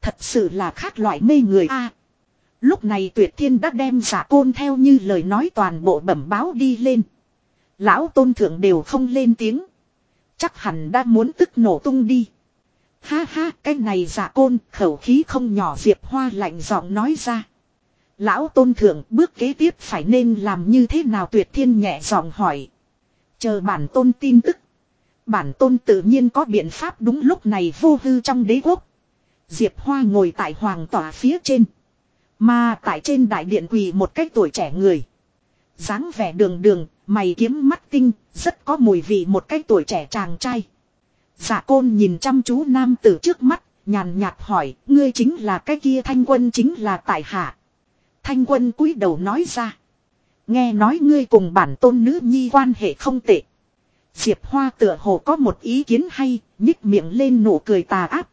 Thật sự là khác loại mê người a. lúc này tuyệt thiên đã đem giả côn theo như lời nói toàn bộ bẩm báo đi lên. Lão tôn thượng đều không lên tiếng. Chắc hẳn đã muốn tức nổ tung đi. Ha ha, cái này giả côn, khẩu khí không nhỏ Diệp Hoa lạnh giọng nói ra. Lão tôn thượng bước kế tiếp phải nên làm như thế nào tuyệt thiên nhẹ giọng hỏi. Chờ bản tôn tin tức. Bản tôn tự nhiên có biện pháp đúng lúc này vô hư trong đế quốc. Diệp Hoa ngồi tại hoàng tỏa phía trên. Mà tại trên đại điện quỳ một cách tuổi trẻ người. dáng vẻ đường đường, mày kiếm mắt tinh, rất có mùi vị một cách tuổi trẻ chàng trai. Dạ côn nhìn chăm chú nam tử trước mắt, nhàn nhạt hỏi, ngươi chính là cái kia thanh quân chính là tại hạ. Thanh quân cúi đầu nói ra. Nghe nói ngươi cùng bản tôn nữ nhi quan hệ không tệ. Diệp Hoa tựa hồ có một ý kiến hay, nhích miệng lên nụ cười tà áp.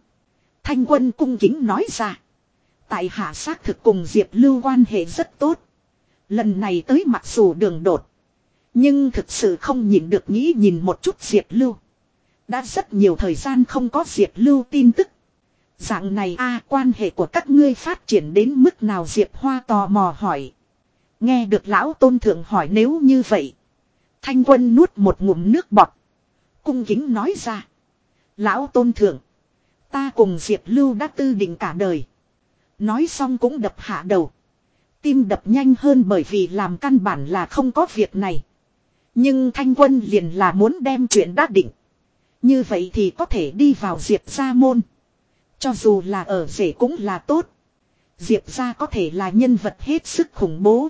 Thanh quân cung kính nói ra. Tại hạ xác thực cùng Diệp Lưu quan hệ rất tốt. Lần này tới mặc dù đường đột. Nhưng thực sự không nhìn được nghĩ nhìn một chút Diệp Lưu. Đã rất nhiều thời gian không có Diệp Lưu tin tức. Dạng này a, quan hệ của các ngươi phát triển đến mức nào Diệp Hoa tò mò hỏi. Nghe được lão tôn thượng hỏi nếu như vậy. Thanh quân nuốt một ngụm nước bọt. Cung kính nói ra. Lão tôn thượng. Ta cùng Diệp Lưu đã tư định cả đời. Nói xong cũng đập hạ đầu. Tim đập nhanh hơn bởi vì làm căn bản là không có việc này. Nhưng thanh quân liền là muốn đem chuyện đã định. Như vậy thì có thể đi vào Diệp gia môn. Cho dù là ở rể cũng là tốt. Diệp gia có thể là nhân vật hết sức khủng bố.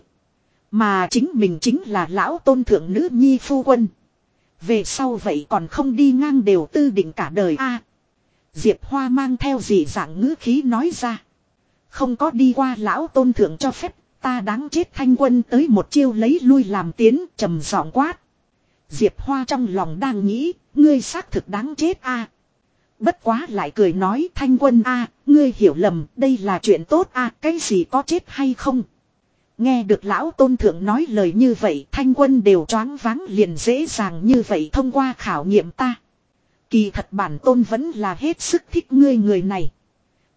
Mà chính mình chính là lão tôn thượng nữ nhi phu quân. Về sau vậy còn không đi ngang đều tư định cả đời a Diệp Hoa mang theo gì dạng ngữ khí nói ra. Không có đi qua lão tôn thượng cho phép, ta đáng chết thanh quân tới một chiêu lấy lui làm tiến trầm giọng quát. Diệp Hoa trong lòng đang nghĩ, ngươi xác thực đáng chết a. Bất quá lại cười nói thanh quân a, ngươi hiểu lầm, đây là chuyện tốt a, cái gì có chết hay không. Nghe được lão tôn thượng nói lời như vậy thanh quân đều choáng váng liền dễ dàng như vậy thông qua khảo nghiệm ta. Kỳ thật bản tôn vẫn là hết sức thích ngươi người này.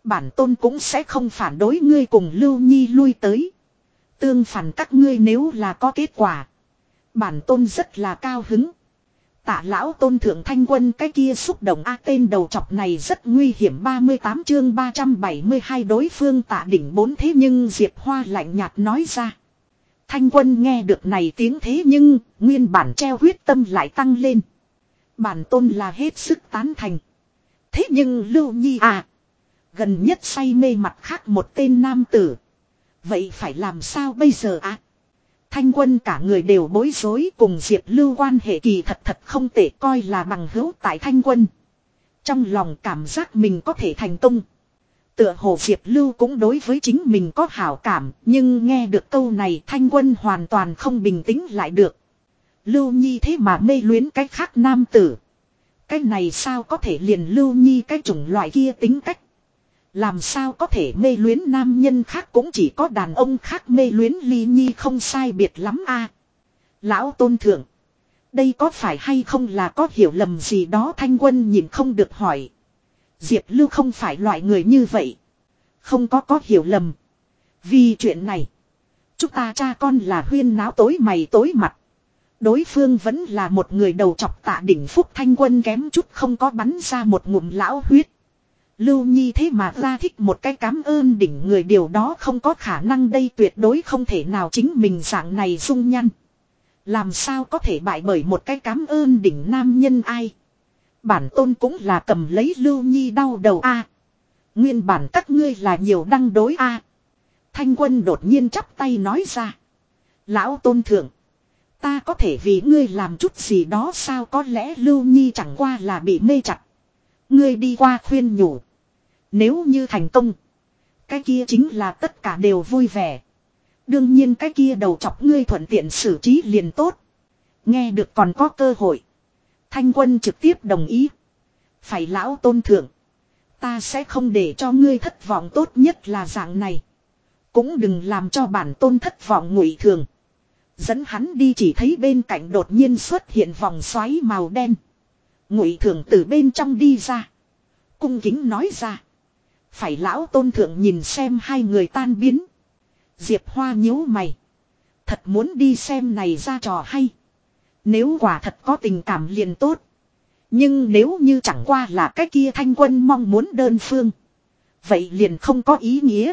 Bản tôn cũng sẽ không phản đối ngươi cùng Lưu Nhi lui tới. Tương phản các ngươi nếu là có kết quả. Bản tôn rất là cao hứng. Tạ lão tôn thượng thanh quân cái kia xúc động A tên đầu chọc này rất nguy hiểm 38 chương 372 đối phương tạ đỉnh bốn thế nhưng Diệp Hoa lạnh nhạt nói ra. Thanh quân nghe được này tiếng thế nhưng, nguyên bản treo huyết tâm lại tăng lên. Bản tôn là hết sức tán thành. Thế nhưng Lưu Nhi à. Gần nhất say mê mặt khác một tên nam tử. Vậy phải làm sao bây giờ ạ? À? Thanh quân cả người đều bối rối cùng Diệp Lưu quan hệ kỳ thật thật không tệ coi là bằng hữu tại Thanh quân. Trong lòng cảm giác mình có thể thành công. Tựa hồ Diệp Lưu cũng đối với chính mình có hảo cảm, nhưng nghe được câu này Thanh quân hoàn toàn không bình tĩnh lại được. Lưu Nhi thế mà mê luyến cái khác nam tử. Cái này sao có thể liền Lưu Nhi cái chủng loại kia tính cách. Làm sao có thể mê luyến nam nhân khác cũng chỉ có đàn ông khác mê luyến ly nhi không sai biệt lắm a Lão tôn thượng. Đây có phải hay không là có hiểu lầm gì đó thanh quân nhìn không được hỏi. Diệp Lưu không phải loại người như vậy. Không có có hiểu lầm. Vì chuyện này. Chúng ta cha con là huyên náo tối mày tối mặt. Đối phương vẫn là một người đầu chọc tạ đỉnh phúc thanh quân kém chút không có bắn ra một ngụm lão huyết. Lưu Nhi thế mà ra thích một cái cảm ơn đỉnh người, điều đó không có khả năng, đây tuyệt đối không thể nào chính mình dạng này dung nhăn. Làm sao có thể bại bởi một cái cảm ơn đỉnh nam nhân ai. Bản tôn cũng là cầm lấy Lưu Nhi đau đầu a. Nguyên bản các ngươi là nhiều đăng đối a. Thanh quân đột nhiên chắp tay nói ra. Lão tôn thượng. Ta có thể vì ngươi làm chút gì đó sao có lẽ Lưu Nhi chẳng qua là bị mê chặt. Ngươi đi qua khuyên nhủ. Nếu như thành công. Cái kia chính là tất cả đều vui vẻ. Đương nhiên cái kia đầu chọc ngươi thuận tiện xử trí liền tốt. Nghe được còn có cơ hội. Thanh quân trực tiếp đồng ý. Phải lão tôn thượng. Ta sẽ không để cho ngươi thất vọng tốt nhất là dạng này. Cũng đừng làm cho bản tôn thất vọng ngụy thường. Dẫn hắn đi chỉ thấy bên cạnh đột nhiên xuất hiện vòng xoáy màu đen. Ngụy thường từ bên trong đi ra. Cung kính nói ra. Phải lão tôn thượng nhìn xem hai người tan biến. Diệp Hoa nhíu mày. Thật muốn đi xem này ra trò hay. Nếu quả thật có tình cảm liền tốt. Nhưng nếu như chẳng qua là cái kia thanh quân mong muốn đơn phương. Vậy liền không có ý nghĩa.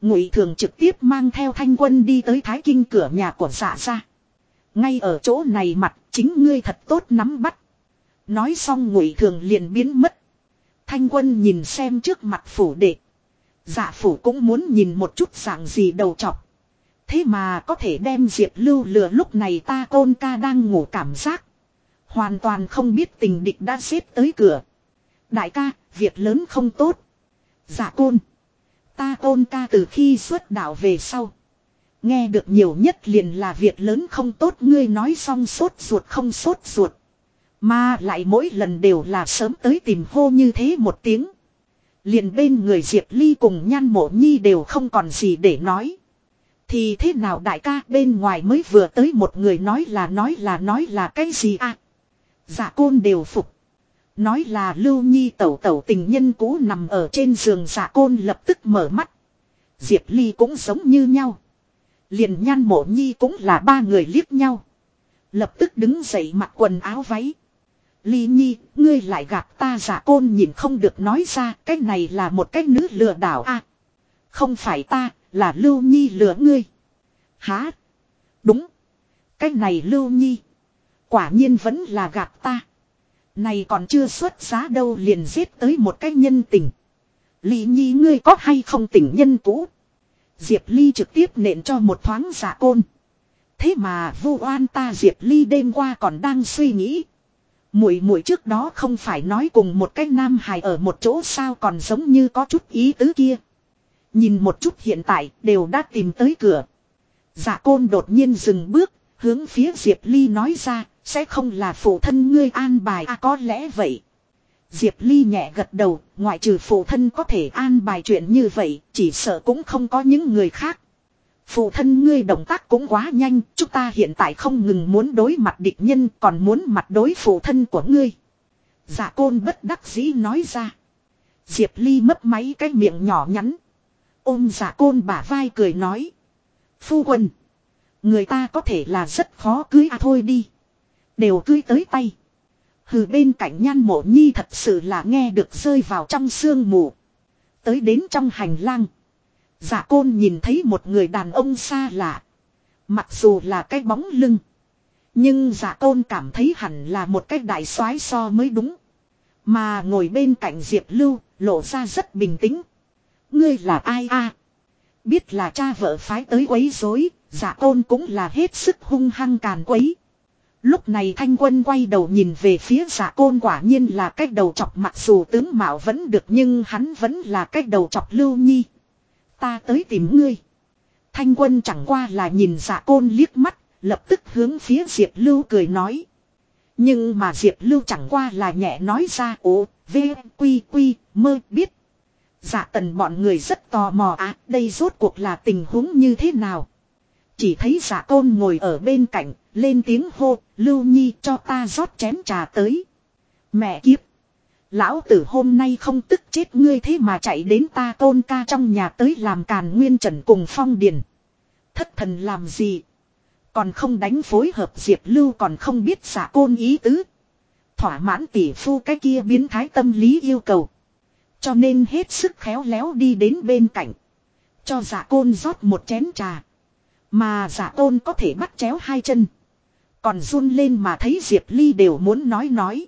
Ngụy thường trực tiếp mang theo thanh quân đi tới thái kinh cửa nhà của dạ ra. Ngay ở chỗ này mặt chính ngươi thật tốt nắm bắt. Nói xong ngụy thường liền biến mất. Thanh quân nhìn xem trước mặt phủ đệ. Dạ phủ cũng muốn nhìn một chút dạng gì đầu chọc. Thế mà có thể đem Diệp Lưu lừa lúc này ta côn ca đang ngủ cảm giác. Hoàn toàn không biết tình địch đã xếp tới cửa. Đại ca, việc lớn không tốt. Dạ côn. Ta côn ca từ khi xuất đạo về sau. Nghe được nhiều nhất liền là việc lớn không tốt ngươi nói xong sốt ruột không sốt ruột. Mà lại mỗi lần đều là sớm tới tìm hô như thế một tiếng. Liền bên người Diệp Ly cùng nhan mộ nhi đều không còn gì để nói. Thì thế nào đại ca bên ngoài mới vừa tới một người nói là nói là nói là cái gì à. Dạ côn đều phục. Nói là Lưu Nhi tẩu tẩu tình nhân cũ nằm ở trên giường dạ côn lập tức mở mắt. Diệp Ly cũng giống như nhau. Liền nhan mộ nhi cũng là ba người liếc nhau. Lập tức đứng dậy mặc quần áo váy. Ly Nhi, ngươi lại gạt ta giả côn nhìn không được nói ra, cái này là một cái nữ lừa đảo a. À, không phải ta, là Lưu Nhi lừa ngươi. Hả? Đúng. Cái này Lưu Nhi. Quả nhiên vẫn là gạt ta. Này còn chưa xuất giá đâu liền giết tới một cái nhân tình. Ly Nhi ngươi có hay không tình nhân cũ? Diệp Ly trực tiếp nện cho một thoáng giả côn. Thế mà vu oan ta Diệp Ly đêm qua còn đang suy nghĩ. Muội muội trước đó không phải nói cùng một cái nam hài ở một chỗ sao còn giống như có chút ý tứ kia. Nhìn một chút hiện tại đều đã tìm tới cửa. Dạ côn đột nhiên dừng bước, hướng phía Diệp Ly nói ra, sẽ không là phụ thân ngươi an bài à có lẽ vậy. Diệp Ly nhẹ gật đầu, ngoại trừ phụ thân có thể an bài chuyện như vậy, chỉ sợ cũng không có những người khác. Phụ thân ngươi động tác cũng quá nhanh, chúng ta hiện tại không ngừng muốn đối mặt địch nhân còn muốn mặt đối phụ thân của ngươi. giả côn bất đắc dĩ nói ra. Diệp Ly mấp máy cái miệng nhỏ nhắn. Ôm giả côn bả vai cười nói. Phu quân. Người ta có thể là rất khó cưới à thôi đi. Đều cưới tới tay. Hừ bên cạnh nhan mộ nhi thật sự là nghe được rơi vào trong sương mù. Tới đến trong hành lang. Dạ côn nhìn thấy một người đàn ông xa lạ. Mặc dù là cái bóng lưng. Nhưng dạ côn cảm thấy hẳn là một cái đại soái so mới đúng. Mà ngồi bên cạnh Diệp Lưu, lộ ra rất bình tĩnh. Ngươi là ai a? Biết là cha vợ phái tới quấy rối, dạ côn cũng là hết sức hung hăng càn quấy. Lúc này thanh quân quay đầu nhìn về phía giả côn quả nhiên là cách đầu chọc mặc dù tướng mạo vẫn được nhưng hắn vẫn là cách đầu chọc lưu nhi. Ta tới tìm ngươi. Thanh quân chẳng qua là nhìn giả côn liếc mắt, lập tức hướng phía Diệp Lưu cười nói. Nhưng mà Diệp Lưu chẳng qua là nhẹ nói ra ố, v, quy, quy, mơ biết. Giả tần bọn người rất tò mò à, đây rốt cuộc là tình huống như thế nào. Chỉ thấy giả côn ngồi ở bên cạnh, lên tiếng hô, Lưu Nhi cho ta rót chén trà tới. Mẹ kiếp. Lão tử hôm nay không tức chết ngươi thế mà chạy đến ta tôn ca trong nhà tới làm càn nguyên trần cùng phong điền. Thất thần làm gì? Còn không đánh phối hợp Diệp Lưu còn không biết giả côn ý tứ. Thỏa mãn tỷ phu cái kia biến thái tâm lý yêu cầu. Cho nên hết sức khéo léo đi đến bên cạnh. Cho giả côn rót một chén trà. Mà giả côn có thể bắt chéo hai chân. Còn run lên mà thấy Diệp Ly đều muốn nói nói.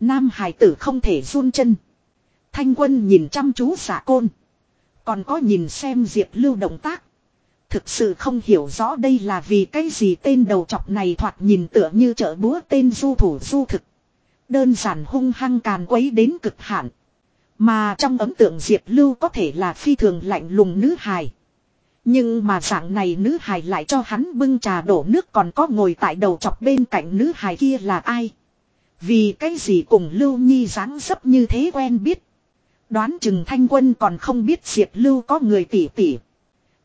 Nam hải tử không thể run chân. Thanh quân nhìn chăm chú xả côn. Còn có nhìn xem Diệp Lưu động tác. Thực sự không hiểu rõ đây là vì cái gì tên đầu chọc này thoạt nhìn tựa như trợ búa tên du thủ du thực. Đơn giản hung hăng càn quấy đến cực hạn. Mà trong ấn tượng Diệp Lưu có thể là phi thường lạnh lùng nữ hài. Nhưng mà dạng này nữ hài lại cho hắn bưng trà đổ nước còn có ngồi tại đầu chọc bên cạnh nữ hài kia là ai. Vì cái gì cùng Lưu Nhi dáng dấp như thế quen biết. Đoán chừng thanh quân còn không biết Diệp Lưu có người tỉ tỉ.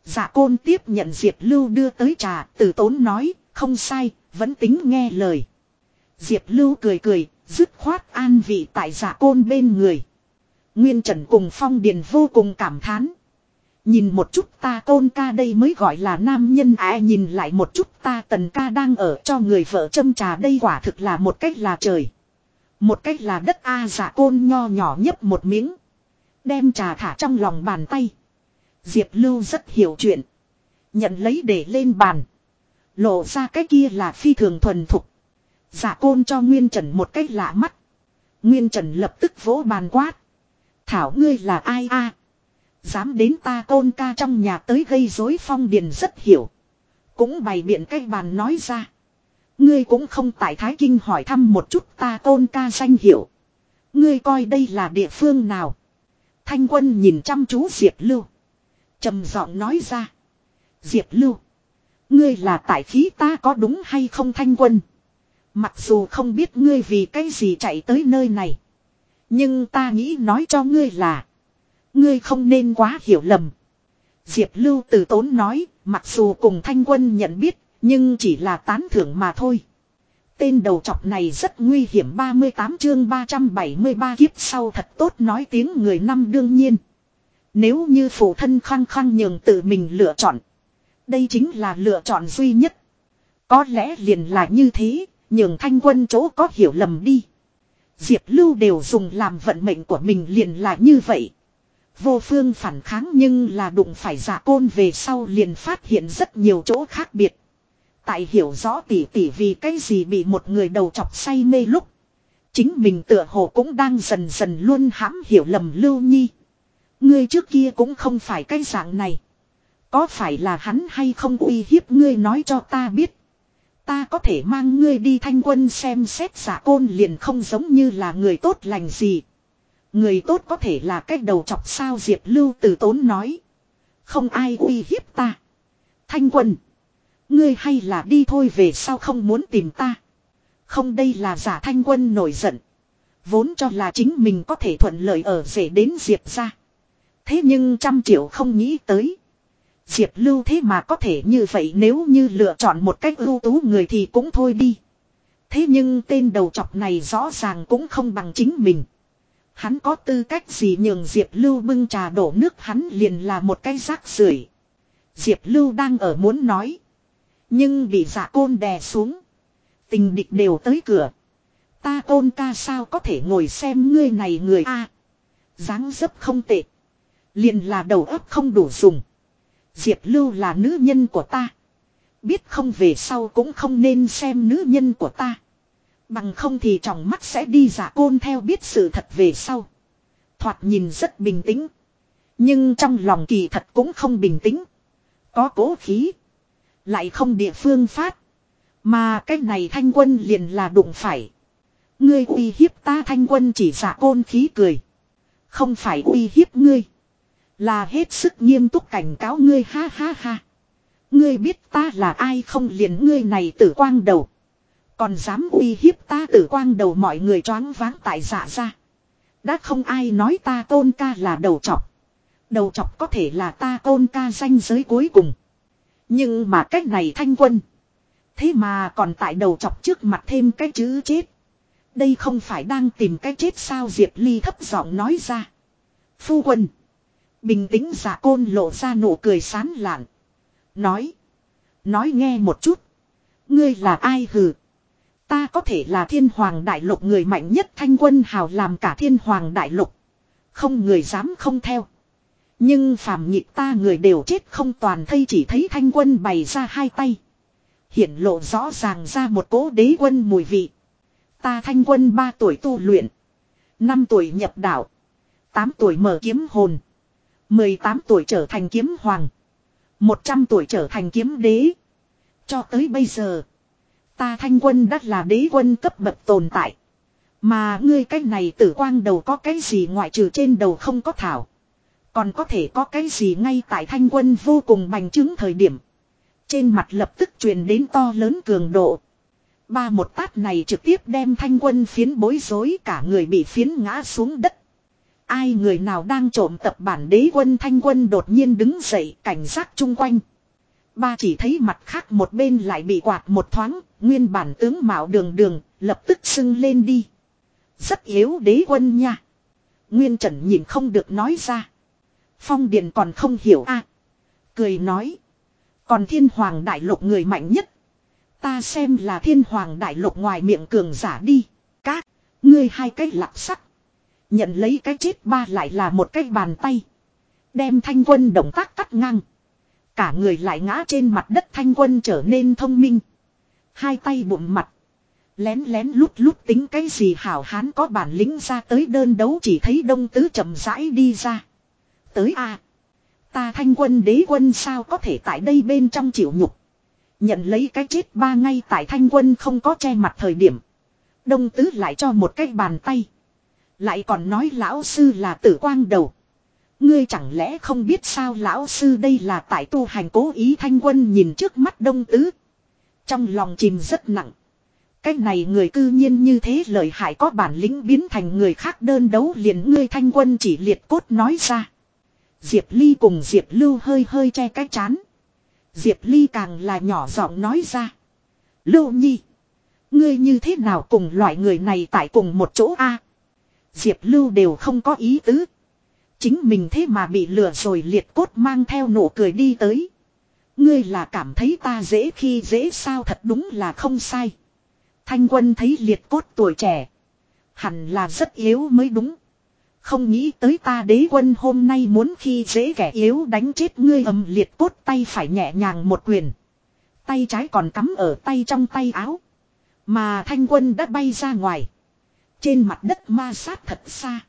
Dạ côn tiếp nhận Diệp Lưu đưa tới trà, tử tốn nói, không sai, vẫn tính nghe lời. Diệp Lưu cười cười, dứt khoát an vị tại dạ côn bên người. Nguyên Trần cùng Phong Điền vô cùng cảm thán. Nhìn một chút ta tôn ca đây mới gọi là nam nhân à nhìn lại một chút ta tần ca đang ở cho người vợ châm trà đây quả thực là một cách là trời. Một cách là đất A giả côn nho nhỏ nhấp một miếng. Đem trà thả trong lòng bàn tay. Diệp Lưu rất hiểu chuyện. Nhận lấy để lên bàn. Lộ ra cái kia là phi thường thuần thục. Giả côn cho Nguyên Trần một cách lạ mắt. Nguyên Trần lập tức vỗ bàn quát. Thảo ngươi là ai a? Dám đến ta tôn ca trong nhà tới gây rối phong điền rất hiểu. Cũng bày biện cái bàn nói ra. Ngươi cũng không tại Thái Kinh hỏi thăm một chút ta tôn ca danh hiệu. Ngươi coi đây là địa phương nào. Thanh quân nhìn chăm chú Diệp Lưu. trầm giọng nói ra. Diệp Lưu. Ngươi là tại khí ta có đúng hay không thanh quân. Mặc dù không biết ngươi vì cái gì chạy tới nơi này. Nhưng ta nghĩ nói cho ngươi là. Ngươi không nên quá hiểu lầm. Diệp Lưu từ tốn nói, mặc dù cùng thanh quân nhận biết, nhưng chỉ là tán thưởng mà thôi. Tên đầu trọc này rất nguy hiểm 38 chương 373 kiếp sau thật tốt nói tiếng người năm đương nhiên. Nếu như phụ thân khăng khăng nhường tự mình lựa chọn. Đây chính là lựa chọn duy nhất. Có lẽ liền là như thế, nhường thanh quân chỗ có hiểu lầm đi. Diệp Lưu đều dùng làm vận mệnh của mình liền là như vậy. Vô phương phản kháng nhưng là đụng phải giả côn về sau liền phát hiện rất nhiều chỗ khác biệt. Tại hiểu rõ tỉ tỉ vì cái gì bị một người đầu chọc say mê lúc. Chính mình tựa hồ cũng đang dần dần luôn hãm hiểu lầm lưu nhi. Ngươi trước kia cũng không phải cái dạng này. Có phải là hắn hay không uy hiếp ngươi nói cho ta biết. Ta có thể mang ngươi đi thanh quân xem xét giả côn liền không giống như là người tốt lành gì. Người tốt có thể là cách đầu chọc sao Diệp Lưu từ tốn nói. Không ai uy hiếp ta. Thanh quân. Ngươi hay là đi thôi về sao không muốn tìm ta. Không đây là giả thanh quân nổi giận. Vốn cho là chính mình có thể thuận lợi ở rể đến Diệp ra. Thế nhưng trăm triệu không nghĩ tới. Diệp Lưu thế mà có thể như vậy nếu như lựa chọn một cách ưu tú người thì cũng thôi đi. Thế nhưng tên đầu chọc này rõ ràng cũng không bằng chính mình. Hắn có tư cách gì nhường Diệp Lưu bưng trà đổ nước hắn liền là một cái rác rưởi. Diệp Lưu đang ở muốn nói. Nhưng bị dạ côn đè xuống. Tình địch đều tới cửa. Ta côn ca sao có thể ngồi xem ngươi này người a dáng dấp không tệ. Liền là đầu óc không đủ dùng. Diệp Lưu là nữ nhân của ta. Biết không về sau cũng không nên xem nữ nhân của ta. Bằng không thì trong mắt sẽ đi giả côn theo biết sự thật về sau. Thoạt nhìn rất bình tĩnh. Nhưng trong lòng kỳ thật cũng không bình tĩnh. Có cố khí. Lại không địa phương phát. Mà cái này thanh quân liền là đụng phải. Ngươi uy hiếp ta thanh quân chỉ giả côn khí cười. Không phải uy hiếp ngươi. Là hết sức nghiêm túc cảnh cáo ngươi ha ha ha. Ngươi biết ta là ai không liền ngươi này tử quang đầu. Còn dám uy hiếp ta tử quang đầu mọi người choáng váng tại dạ ra. Đã không ai nói ta tôn ca là đầu chọc. Đầu chọc có thể là ta tôn ca danh giới cuối cùng. Nhưng mà cách này thanh quân. Thế mà còn tại đầu chọc trước mặt thêm cái chữ chết. Đây không phải đang tìm cái chết sao Diệp Ly thấp giọng nói ra. Phu quân. Bình tĩnh giả côn lộ ra nụ cười sán lạn. Nói. Nói nghe một chút. Ngươi là ai hừ. Ta có thể là thiên hoàng đại lục người mạnh nhất, thanh quân hào làm cả thiên hoàng đại lục. Không người dám không theo. Nhưng phàm nhịp ta người đều chết không toàn thây chỉ thấy thanh quân bày ra hai tay. Hiển lộ rõ ràng ra một cố đế quân mùi vị. Ta thanh quân ba tuổi tu luyện. năm tuổi nhập đạo. tám tuổi mở kiếm hồn. 18 tuổi trở thành kiếm hoàng. 100 tuổi trở thành kiếm đế. Cho tới bây giờ. Ta thanh quân đã là đế quân cấp bậc tồn tại. Mà ngươi cái này tử quang đầu có cái gì ngoại trừ trên đầu không có thảo. Còn có thể có cái gì ngay tại thanh quân vô cùng bành chứng thời điểm. Trên mặt lập tức truyền đến to lớn cường độ. Ba một tát này trực tiếp đem thanh quân phiến bối rối cả người bị phiến ngã xuống đất. Ai người nào đang trộm tập bản đế quân thanh quân đột nhiên đứng dậy cảnh giác chung quanh. Ba chỉ thấy mặt khác một bên lại bị quạt một thoáng, nguyên bản tướng mạo đường đường, lập tức sưng lên đi. Rất yếu đế quân nha. Nguyên trần nhìn không được nói ra. Phong điện còn không hiểu a Cười nói. Còn thiên hoàng đại lục người mạnh nhất. Ta xem là thiên hoàng đại lục ngoài miệng cường giả đi. Các, ngươi hai cái lạc sắc. Nhận lấy cái chết ba lại là một cái bàn tay. Đem thanh quân động tác cắt ngang. Cả người lại ngã trên mặt đất thanh quân trở nên thông minh. Hai tay bụng mặt. Lén lén lút lút tính cái gì hảo hán có bản lĩnh ra tới đơn đấu chỉ thấy đông tứ chậm rãi đi ra. Tới a Ta thanh quân đế quân sao có thể tại đây bên trong chịu nhục. Nhận lấy cái chết ba ngay tại thanh quân không có che mặt thời điểm. Đông tứ lại cho một cái bàn tay. Lại còn nói lão sư là tử quang đầu. Ngươi chẳng lẽ không biết sao lão sư đây là tại tu hành cố ý thanh quân nhìn trước mắt đông tứ. Trong lòng chìm rất nặng. Cái này người cư nhiên như thế lợi hại có bản lĩnh biến thành người khác đơn đấu liền ngươi thanh quân chỉ liệt cốt nói ra. Diệp Ly cùng Diệp Lưu hơi hơi che cái chán. Diệp Ly càng là nhỏ giọng nói ra. Lưu Nhi. Ngươi như thế nào cùng loại người này tại cùng một chỗ a Diệp Lưu đều không có ý tứ. Chính mình thế mà bị lừa rồi liệt cốt mang theo nụ cười đi tới. Ngươi là cảm thấy ta dễ khi dễ sao thật đúng là không sai. Thanh quân thấy liệt cốt tuổi trẻ. Hẳn là rất yếu mới đúng. Không nghĩ tới ta đế quân hôm nay muốn khi dễ kẻ yếu đánh chết ngươi ầm liệt cốt tay phải nhẹ nhàng một quyền. Tay trái còn cắm ở tay trong tay áo. Mà thanh quân đã bay ra ngoài. Trên mặt đất ma sát thật xa.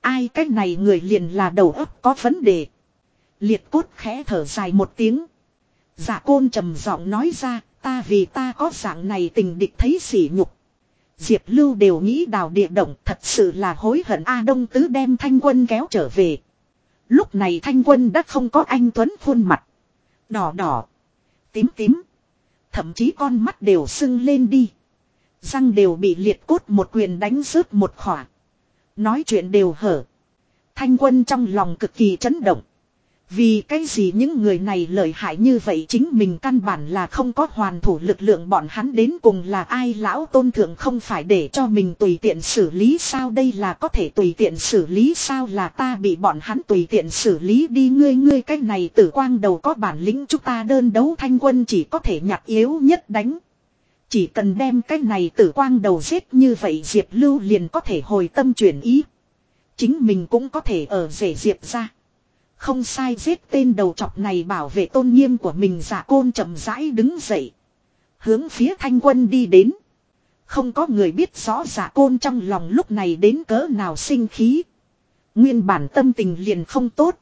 Ai cái này người liền là đầu óc có vấn đề. Liệt cốt khẽ thở dài một tiếng. Dạ côn trầm giọng nói ra, ta vì ta có dạng này tình địch thấy sỉ nhục. Diệp Lưu đều nghĩ đào địa động thật sự là hối hận A Đông Tứ đem Thanh Quân kéo trở về. Lúc này Thanh Quân đã không có anh Tuấn khuôn mặt. Đỏ đỏ. Tím tím. Thậm chí con mắt đều sưng lên đi. Răng đều bị liệt cốt một quyền đánh rớt một khỏa. Nói chuyện đều hở. Thanh quân trong lòng cực kỳ chấn động. Vì cái gì những người này lợi hại như vậy chính mình căn bản là không có hoàn thủ lực lượng bọn hắn đến cùng là ai lão tôn thượng không phải để cho mình tùy tiện xử lý sao đây là có thể tùy tiện xử lý sao là ta bị bọn hắn tùy tiện xử lý đi ngươi ngươi cái này tử quang đầu có bản lĩnh chúng ta đơn đấu thanh quân chỉ có thể nhặt yếu nhất đánh. Chỉ cần đem cái này tử quang đầu giết như vậy Diệp Lưu liền có thể hồi tâm chuyển ý. Chính mình cũng có thể ở rể Diệp ra. Không sai, giết tên đầu chọc này bảo vệ tôn nghiêm của mình, giả côn chậm rãi đứng dậy. Hướng phía thanh quân đi đến. Không có người biết rõ giả côn trong lòng lúc này đến cỡ nào sinh khí. Nguyên bản tâm tình liền không tốt.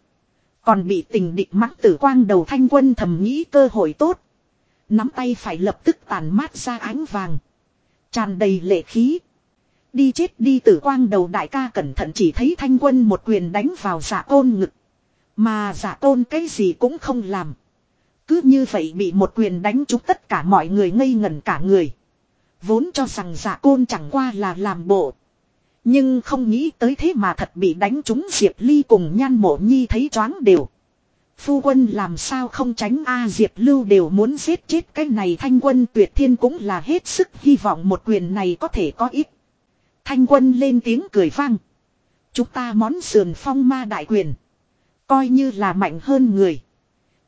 Còn bị tình địch mắng tử quang đầu thanh quân thầm nghĩ cơ hội tốt. Nắm tay phải lập tức tàn mát ra ánh vàng. Tràn đầy lệ khí. Đi chết đi tử quang đầu đại ca cẩn thận chỉ thấy thanh quân một quyền đánh vào giả côn ngực. Mà giả tôn cái gì cũng không làm. Cứ như vậy bị một quyền đánh trúng tất cả mọi người ngây ngẩn cả người. Vốn cho rằng giả côn chẳng qua là làm bộ. Nhưng không nghĩ tới thế mà thật bị đánh trúng Diệp Ly cùng nhan mộ nhi thấy choáng đều. Phu quân làm sao không tránh A Diệp Lưu đều muốn giết chết cái này thanh quân tuyệt thiên cũng là hết sức hy vọng một quyền này có thể có ít. Thanh quân lên tiếng cười vang. Chúng ta món sườn phong ma đại quyền. Coi như là mạnh hơn người.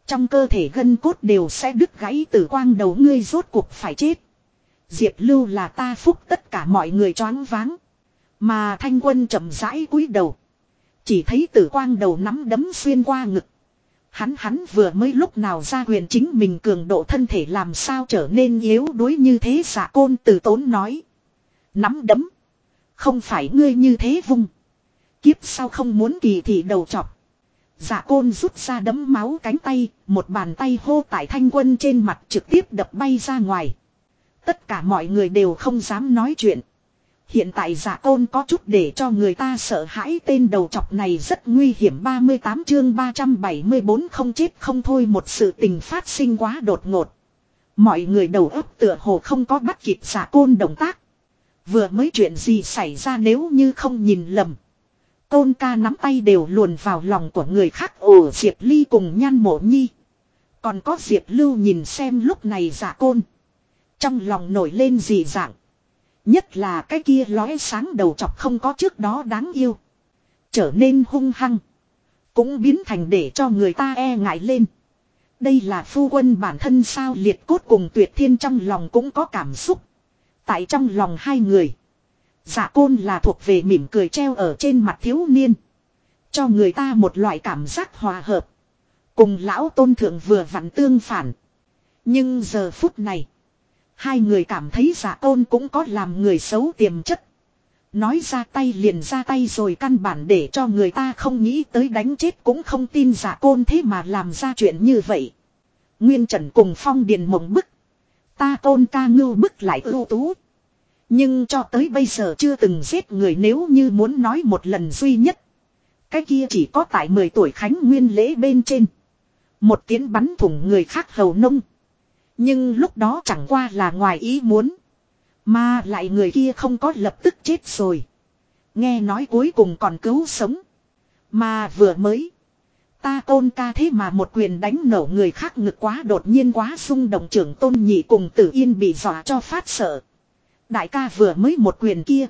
Trong cơ thể gân cốt đều sẽ đứt gãy từ quang đầu ngươi rốt cuộc phải chết. Diệp Lưu là ta phúc tất cả mọi người choáng váng. Mà thanh quân chậm rãi cúi đầu. Chỉ thấy tử quang đầu nắm đấm xuyên qua ngực. Hắn hắn vừa mới lúc nào ra quyền chính mình cường độ thân thể làm sao trở nên yếu đuối như thế giả côn từ tốn nói. Nắm đấm. Không phải ngươi như thế vung. Kiếp sao không muốn kỳ thị đầu chọc. Dạ côn rút ra đấm máu cánh tay, một bàn tay hô tại thanh quân trên mặt trực tiếp đập bay ra ngoài. Tất cả mọi người đều không dám nói chuyện. Hiện tại giả côn có chút để cho người ta sợ hãi tên đầu chọc này rất nguy hiểm 38 chương 374 không chết không thôi một sự tình phát sinh quá đột ngột. Mọi người đầu óc tựa hồ không có bắt kịp giả côn động tác. Vừa mới chuyện gì xảy ra nếu như không nhìn lầm tôn ca nắm tay đều luồn vào lòng của người khác ồ, Diệp Ly cùng nhan mộ nhi. Còn có Diệp Lưu nhìn xem lúc này giả côn. Trong lòng nổi lên gì dạng. Nhất là cái kia lóe sáng đầu chọc không có trước đó đáng yêu. Trở nên hung hăng. Cũng biến thành để cho người ta e ngại lên. Đây là phu quân bản thân sao liệt cốt cùng tuyệt thiên trong lòng cũng có cảm xúc. Tại trong lòng hai người. Giả côn là thuộc về mỉm cười treo ở trên mặt thiếu niên. Cho người ta một loại cảm giác hòa hợp. Cùng lão tôn thượng vừa vặn tương phản. Nhưng giờ phút này. Hai người cảm thấy dạ giả tôn cũng có làm người xấu tiềm chất. Nói ra tay liền ra tay rồi căn bản để cho người ta không nghĩ tới đánh chết cũng không tin giả côn thế mà làm ra chuyện như vậy. Nguyên Trần cùng Phong Điền mộng bức. Ta tôn ca ngưu bức lại ưu tú. Nhưng cho tới bây giờ chưa từng giết người nếu như muốn nói một lần duy nhất. Cái kia chỉ có tại 10 tuổi Khánh Nguyên lễ bên trên. Một tiếng bắn thủng người khác hầu nông. Nhưng lúc đó chẳng qua là ngoài ý muốn. Mà lại người kia không có lập tức chết rồi. Nghe nói cuối cùng còn cứu sống. Mà vừa mới. Ta tôn ca thế mà một quyền đánh nổ người khác ngực quá đột nhiên quá xung động trưởng tôn nhị cùng tử yên bị dọa cho phát sợ. Đại ca vừa mới một quyền kia.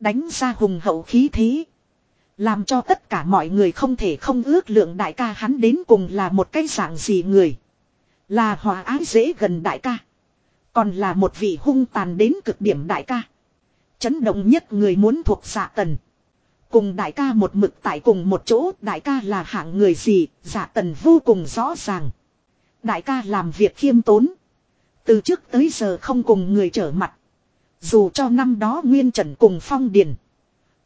Đánh ra hùng hậu khí thế. Làm cho tất cả mọi người không thể không ước lượng đại ca hắn đến cùng là một cái dạng gì người. Là hòa ái dễ gần đại ca. Còn là một vị hung tàn đến cực điểm đại ca. Chấn động nhất người muốn thuộc xạ tần. Cùng đại ca một mực tại cùng một chỗ, đại ca là hạng người gì, giả tần vô cùng rõ ràng. Đại ca làm việc khiêm tốn. Từ trước tới giờ không cùng người trở mặt. Dù cho năm đó Nguyên Trần cùng Phong Điền.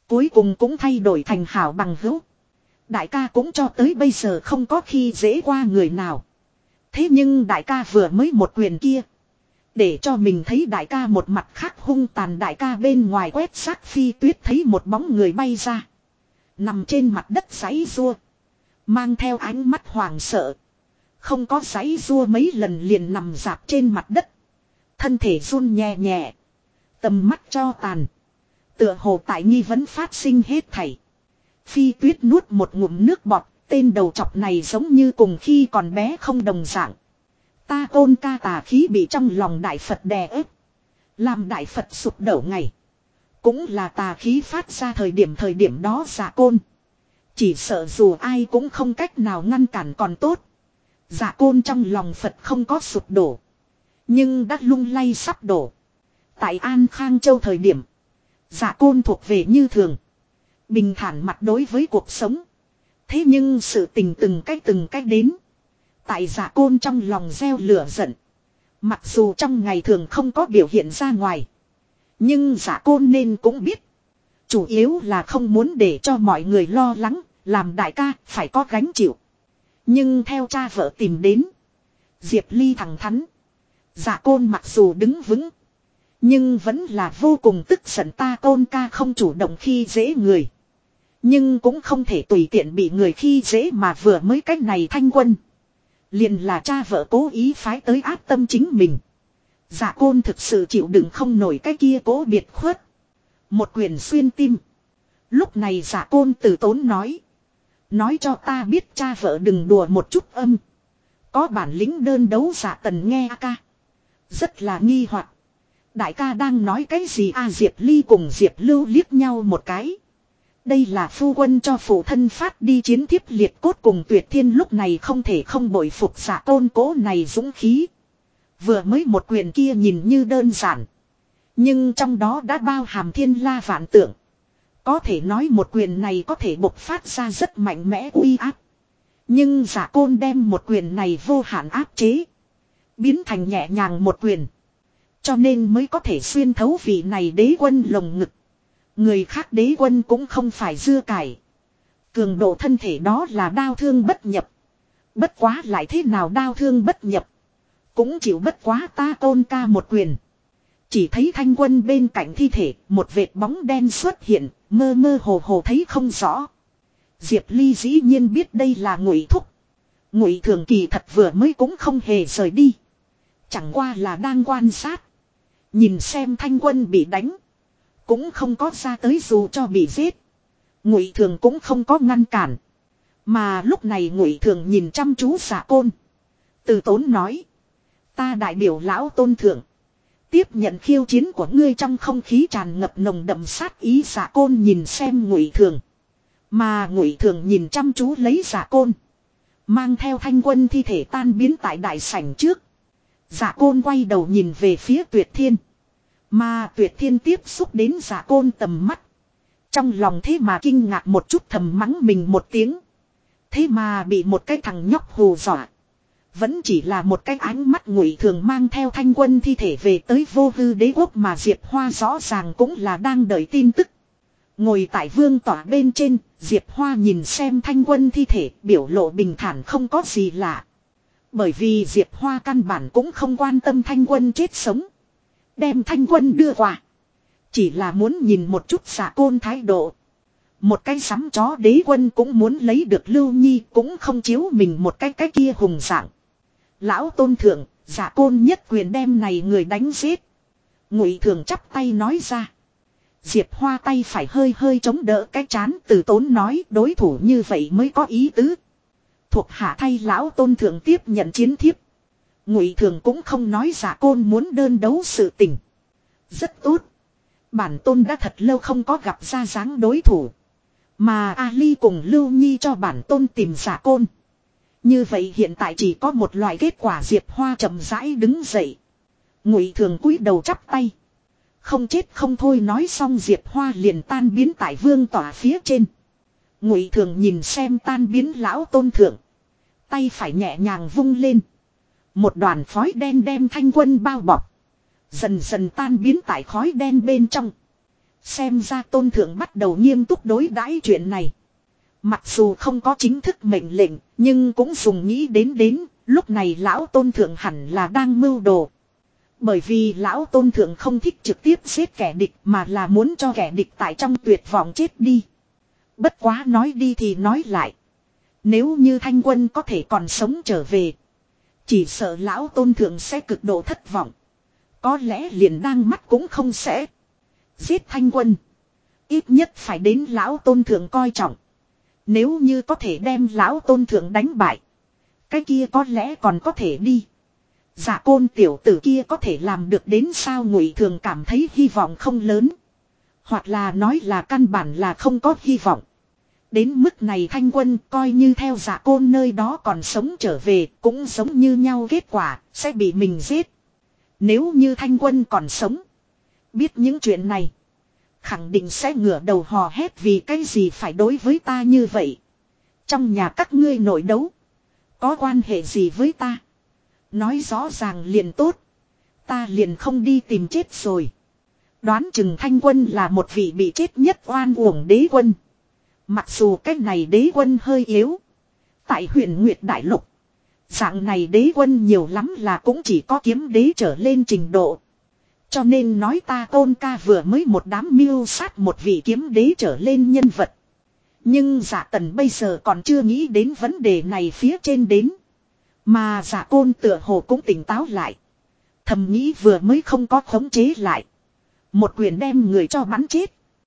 Cuối cùng cũng thay đổi thành hảo bằng hữu. Đại ca cũng cho tới bây giờ không có khi dễ qua người nào. Thế nhưng đại ca vừa mới một quyền kia. Để cho mình thấy đại ca một mặt khác hung tàn đại ca bên ngoài quét xác phi tuyết thấy một bóng người bay ra. Nằm trên mặt đất giấy rua. Mang theo ánh mắt hoàng sợ. Không có giấy rua mấy lần liền nằm dạp trên mặt đất. Thân thể run nhẹ nhẹ. Tầm mắt cho tàn. Tựa hồ tại nghi vấn phát sinh hết thảy. Phi tuyết nuốt một ngụm nước bọt, Tên đầu chọc này giống như cùng khi còn bé không đồng dạng. Ta côn ca tà khí bị trong lòng đại Phật đè ép. Làm đại Phật sụp đổ ngày. Cũng là tà khí phát ra thời điểm thời điểm đó giả côn. Chỉ sợ dù ai cũng không cách nào ngăn cản còn tốt. Giả côn trong lòng Phật không có sụp đổ. Nhưng đã lung lay sắp đổ. Tại An Khang Châu thời điểm. Giả côn thuộc về như thường. Bình thản mặt đối với cuộc sống. Thế nhưng sự tình từng cách từng cách đến. Tại giả côn trong lòng gieo lửa giận. Mặc dù trong ngày thường không có biểu hiện ra ngoài. Nhưng giả côn nên cũng biết. Chủ yếu là không muốn để cho mọi người lo lắng. Làm đại ca phải có gánh chịu. Nhưng theo cha vợ tìm đến. Diệp Ly thẳng thắn. Giả côn mặc dù đứng vững. Nhưng vẫn là vô cùng tức giận ta tôn ca không chủ động khi dễ người. Nhưng cũng không thể tùy tiện bị người khi dễ mà vừa mới cách này thanh quân. Liền là cha vợ cố ý phái tới áp tâm chính mình. Giả côn thực sự chịu đựng không nổi cái kia cố biệt khuất. Một quyền xuyên tim. Lúc này giả côn từ tốn nói. Nói cho ta biết cha vợ đừng đùa một chút âm. Có bản lĩnh đơn đấu giả tần nghe ca. Rất là nghi hoặc Đại ca đang nói cái gì a Diệp Ly cùng Diệp Lưu liếc nhau một cái. Đây là phu quân cho phụ thân phát đi chiến thiếp liệt cốt cùng tuyệt thiên lúc này không thể không bội phục giả tôn cố này dũng khí. Vừa mới một quyền kia nhìn như đơn giản. Nhưng trong đó đã bao hàm thiên la vạn tượng. Có thể nói một quyền này có thể bộc phát ra rất mạnh mẽ uy áp. Nhưng giả côn đem một quyền này vô hạn áp chế. Biến thành nhẹ nhàng một quyền. Cho nên mới có thể xuyên thấu vị này đế quân lồng ngực. Người khác đế quân cũng không phải dưa cải. Cường độ thân thể đó là đau thương bất nhập. Bất quá lại thế nào đau thương bất nhập. Cũng chịu bất quá ta tôn ca một quyền. Chỉ thấy thanh quân bên cạnh thi thể, một vệt bóng đen xuất hiện, mơ mơ hồ hồ thấy không rõ. Diệp Ly dĩ nhiên biết đây là ngụy thúc. Ngụy thường kỳ thật vừa mới cũng không hề rời đi. Chẳng qua là đang quan sát. Nhìn xem thanh quân bị đánh. Cũng không có ra tới dù cho bị giết. Ngụy thường cũng không có ngăn cản. Mà lúc này ngụy thường nhìn chăm chú giả côn. Từ tốn nói. Ta đại biểu lão tôn thượng. Tiếp nhận khiêu chiến của ngươi trong không khí tràn ngập nồng đậm sát ý giả côn nhìn xem ngụy thường. Mà ngụy thường nhìn chăm chú lấy giả côn. Mang theo thanh quân thi thể tan biến tại đại sảnh trước. Giả côn quay đầu nhìn về phía tuyệt thiên. Mà tuyệt thiên tiếp xúc đến giả côn tầm mắt. Trong lòng thế mà kinh ngạc một chút thầm mắng mình một tiếng. Thế mà bị một cái thằng nhóc hù dọa. Vẫn chỉ là một cái ánh mắt ngụy thường mang theo thanh quân thi thể về tới vô hư đế quốc mà Diệp Hoa rõ ràng cũng là đang đợi tin tức. Ngồi tại vương tỏa bên trên, Diệp Hoa nhìn xem thanh quân thi thể biểu lộ bình thản không có gì lạ. Bởi vì Diệp Hoa căn bản cũng không quan tâm thanh quân chết sống. Đem thanh quân đưa qua. Chỉ là muốn nhìn một chút xạ côn thái độ. Một cái sắm chó đế quân cũng muốn lấy được lưu nhi cũng không chiếu mình một cái cái kia hùng dạng. Lão tôn thượng, giả côn nhất quyền đem này người đánh giết. Ngụy thường chắp tay nói ra. Diệp Hoa tay phải hơi hơi chống đỡ cái chán từ tốn nói đối thủ như vậy mới có ý tứ. Thuộc hạ thay lão tôn thượng tiếp nhận chiến thiếp. Ngụy thường cũng không nói giả côn muốn đơn đấu sự tình. Rất tốt. Bản tôn đã thật lâu không có gặp ra dáng đối thủ. Mà Ali cùng Lưu Nhi cho bản tôn tìm giả côn. Như vậy hiện tại chỉ có một loại kết quả Diệp Hoa chậm rãi đứng dậy. Ngụy thường cúi đầu chắp tay. Không chết không thôi nói xong Diệp Hoa liền tan biến tại vương tỏa phía trên. Ngụy thường nhìn xem tan biến lão tôn thượng. Tay phải nhẹ nhàng vung lên. Một đoàn khói đen đem thanh quân bao bọc. Dần dần tan biến tại khói đen bên trong. Xem ra tôn thượng bắt đầu nghiêm túc đối đãi chuyện này. Mặc dù không có chính thức mệnh lệnh, nhưng cũng dùng nghĩ đến đến, lúc này lão tôn thượng hẳn là đang mưu đồ. Bởi vì lão tôn thượng không thích trực tiếp giết kẻ địch mà là muốn cho kẻ địch tại trong tuyệt vọng chết đi. Bất quá nói đi thì nói lại. Nếu như thanh quân có thể còn sống trở về. Chỉ sợ lão tôn thượng sẽ cực độ thất vọng. Có lẽ liền đang mắt cũng không sẽ. Giết thanh quân. Ít nhất phải đến lão tôn thượng coi trọng. Nếu như có thể đem lão tôn thượng đánh bại. Cái kia có lẽ còn có thể đi. Dạ côn tiểu tử kia có thể làm được đến sao ngụy thường cảm thấy hy vọng không lớn. Hoặc là nói là căn bản là không có hy vọng. Đến mức này thanh quân coi như theo giả côn nơi đó còn sống trở về cũng giống như nhau kết quả, sẽ bị mình giết. Nếu như thanh quân còn sống. Biết những chuyện này. Khẳng định sẽ ngửa đầu hò hét vì cái gì phải đối với ta như vậy. Trong nhà các ngươi nội đấu. Có quan hệ gì với ta. Nói rõ ràng liền tốt. Ta liền không đi tìm chết rồi. Đoán chừng thanh quân là một vị bị chết nhất oan uổng đế quân. Mặc dù cái này đế quân hơi yếu. Tại huyện Nguyệt Đại Lục. Dạng này đế quân nhiều lắm là cũng chỉ có kiếm đế trở lên trình độ. Cho nên nói ta tôn ca vừa mới một đám mưu sát một vị kiếm đế trở lên nhân vật. Nhưng giả tần bây giờ còn chưa nghĩ đến vấn đề này phía trên đến. Mà giả côn tựa hồ cũng tỉnh táo lại. Thầm nghĩ vừa mới không có khống chế lại. Một quyền đem người cho bắn chết.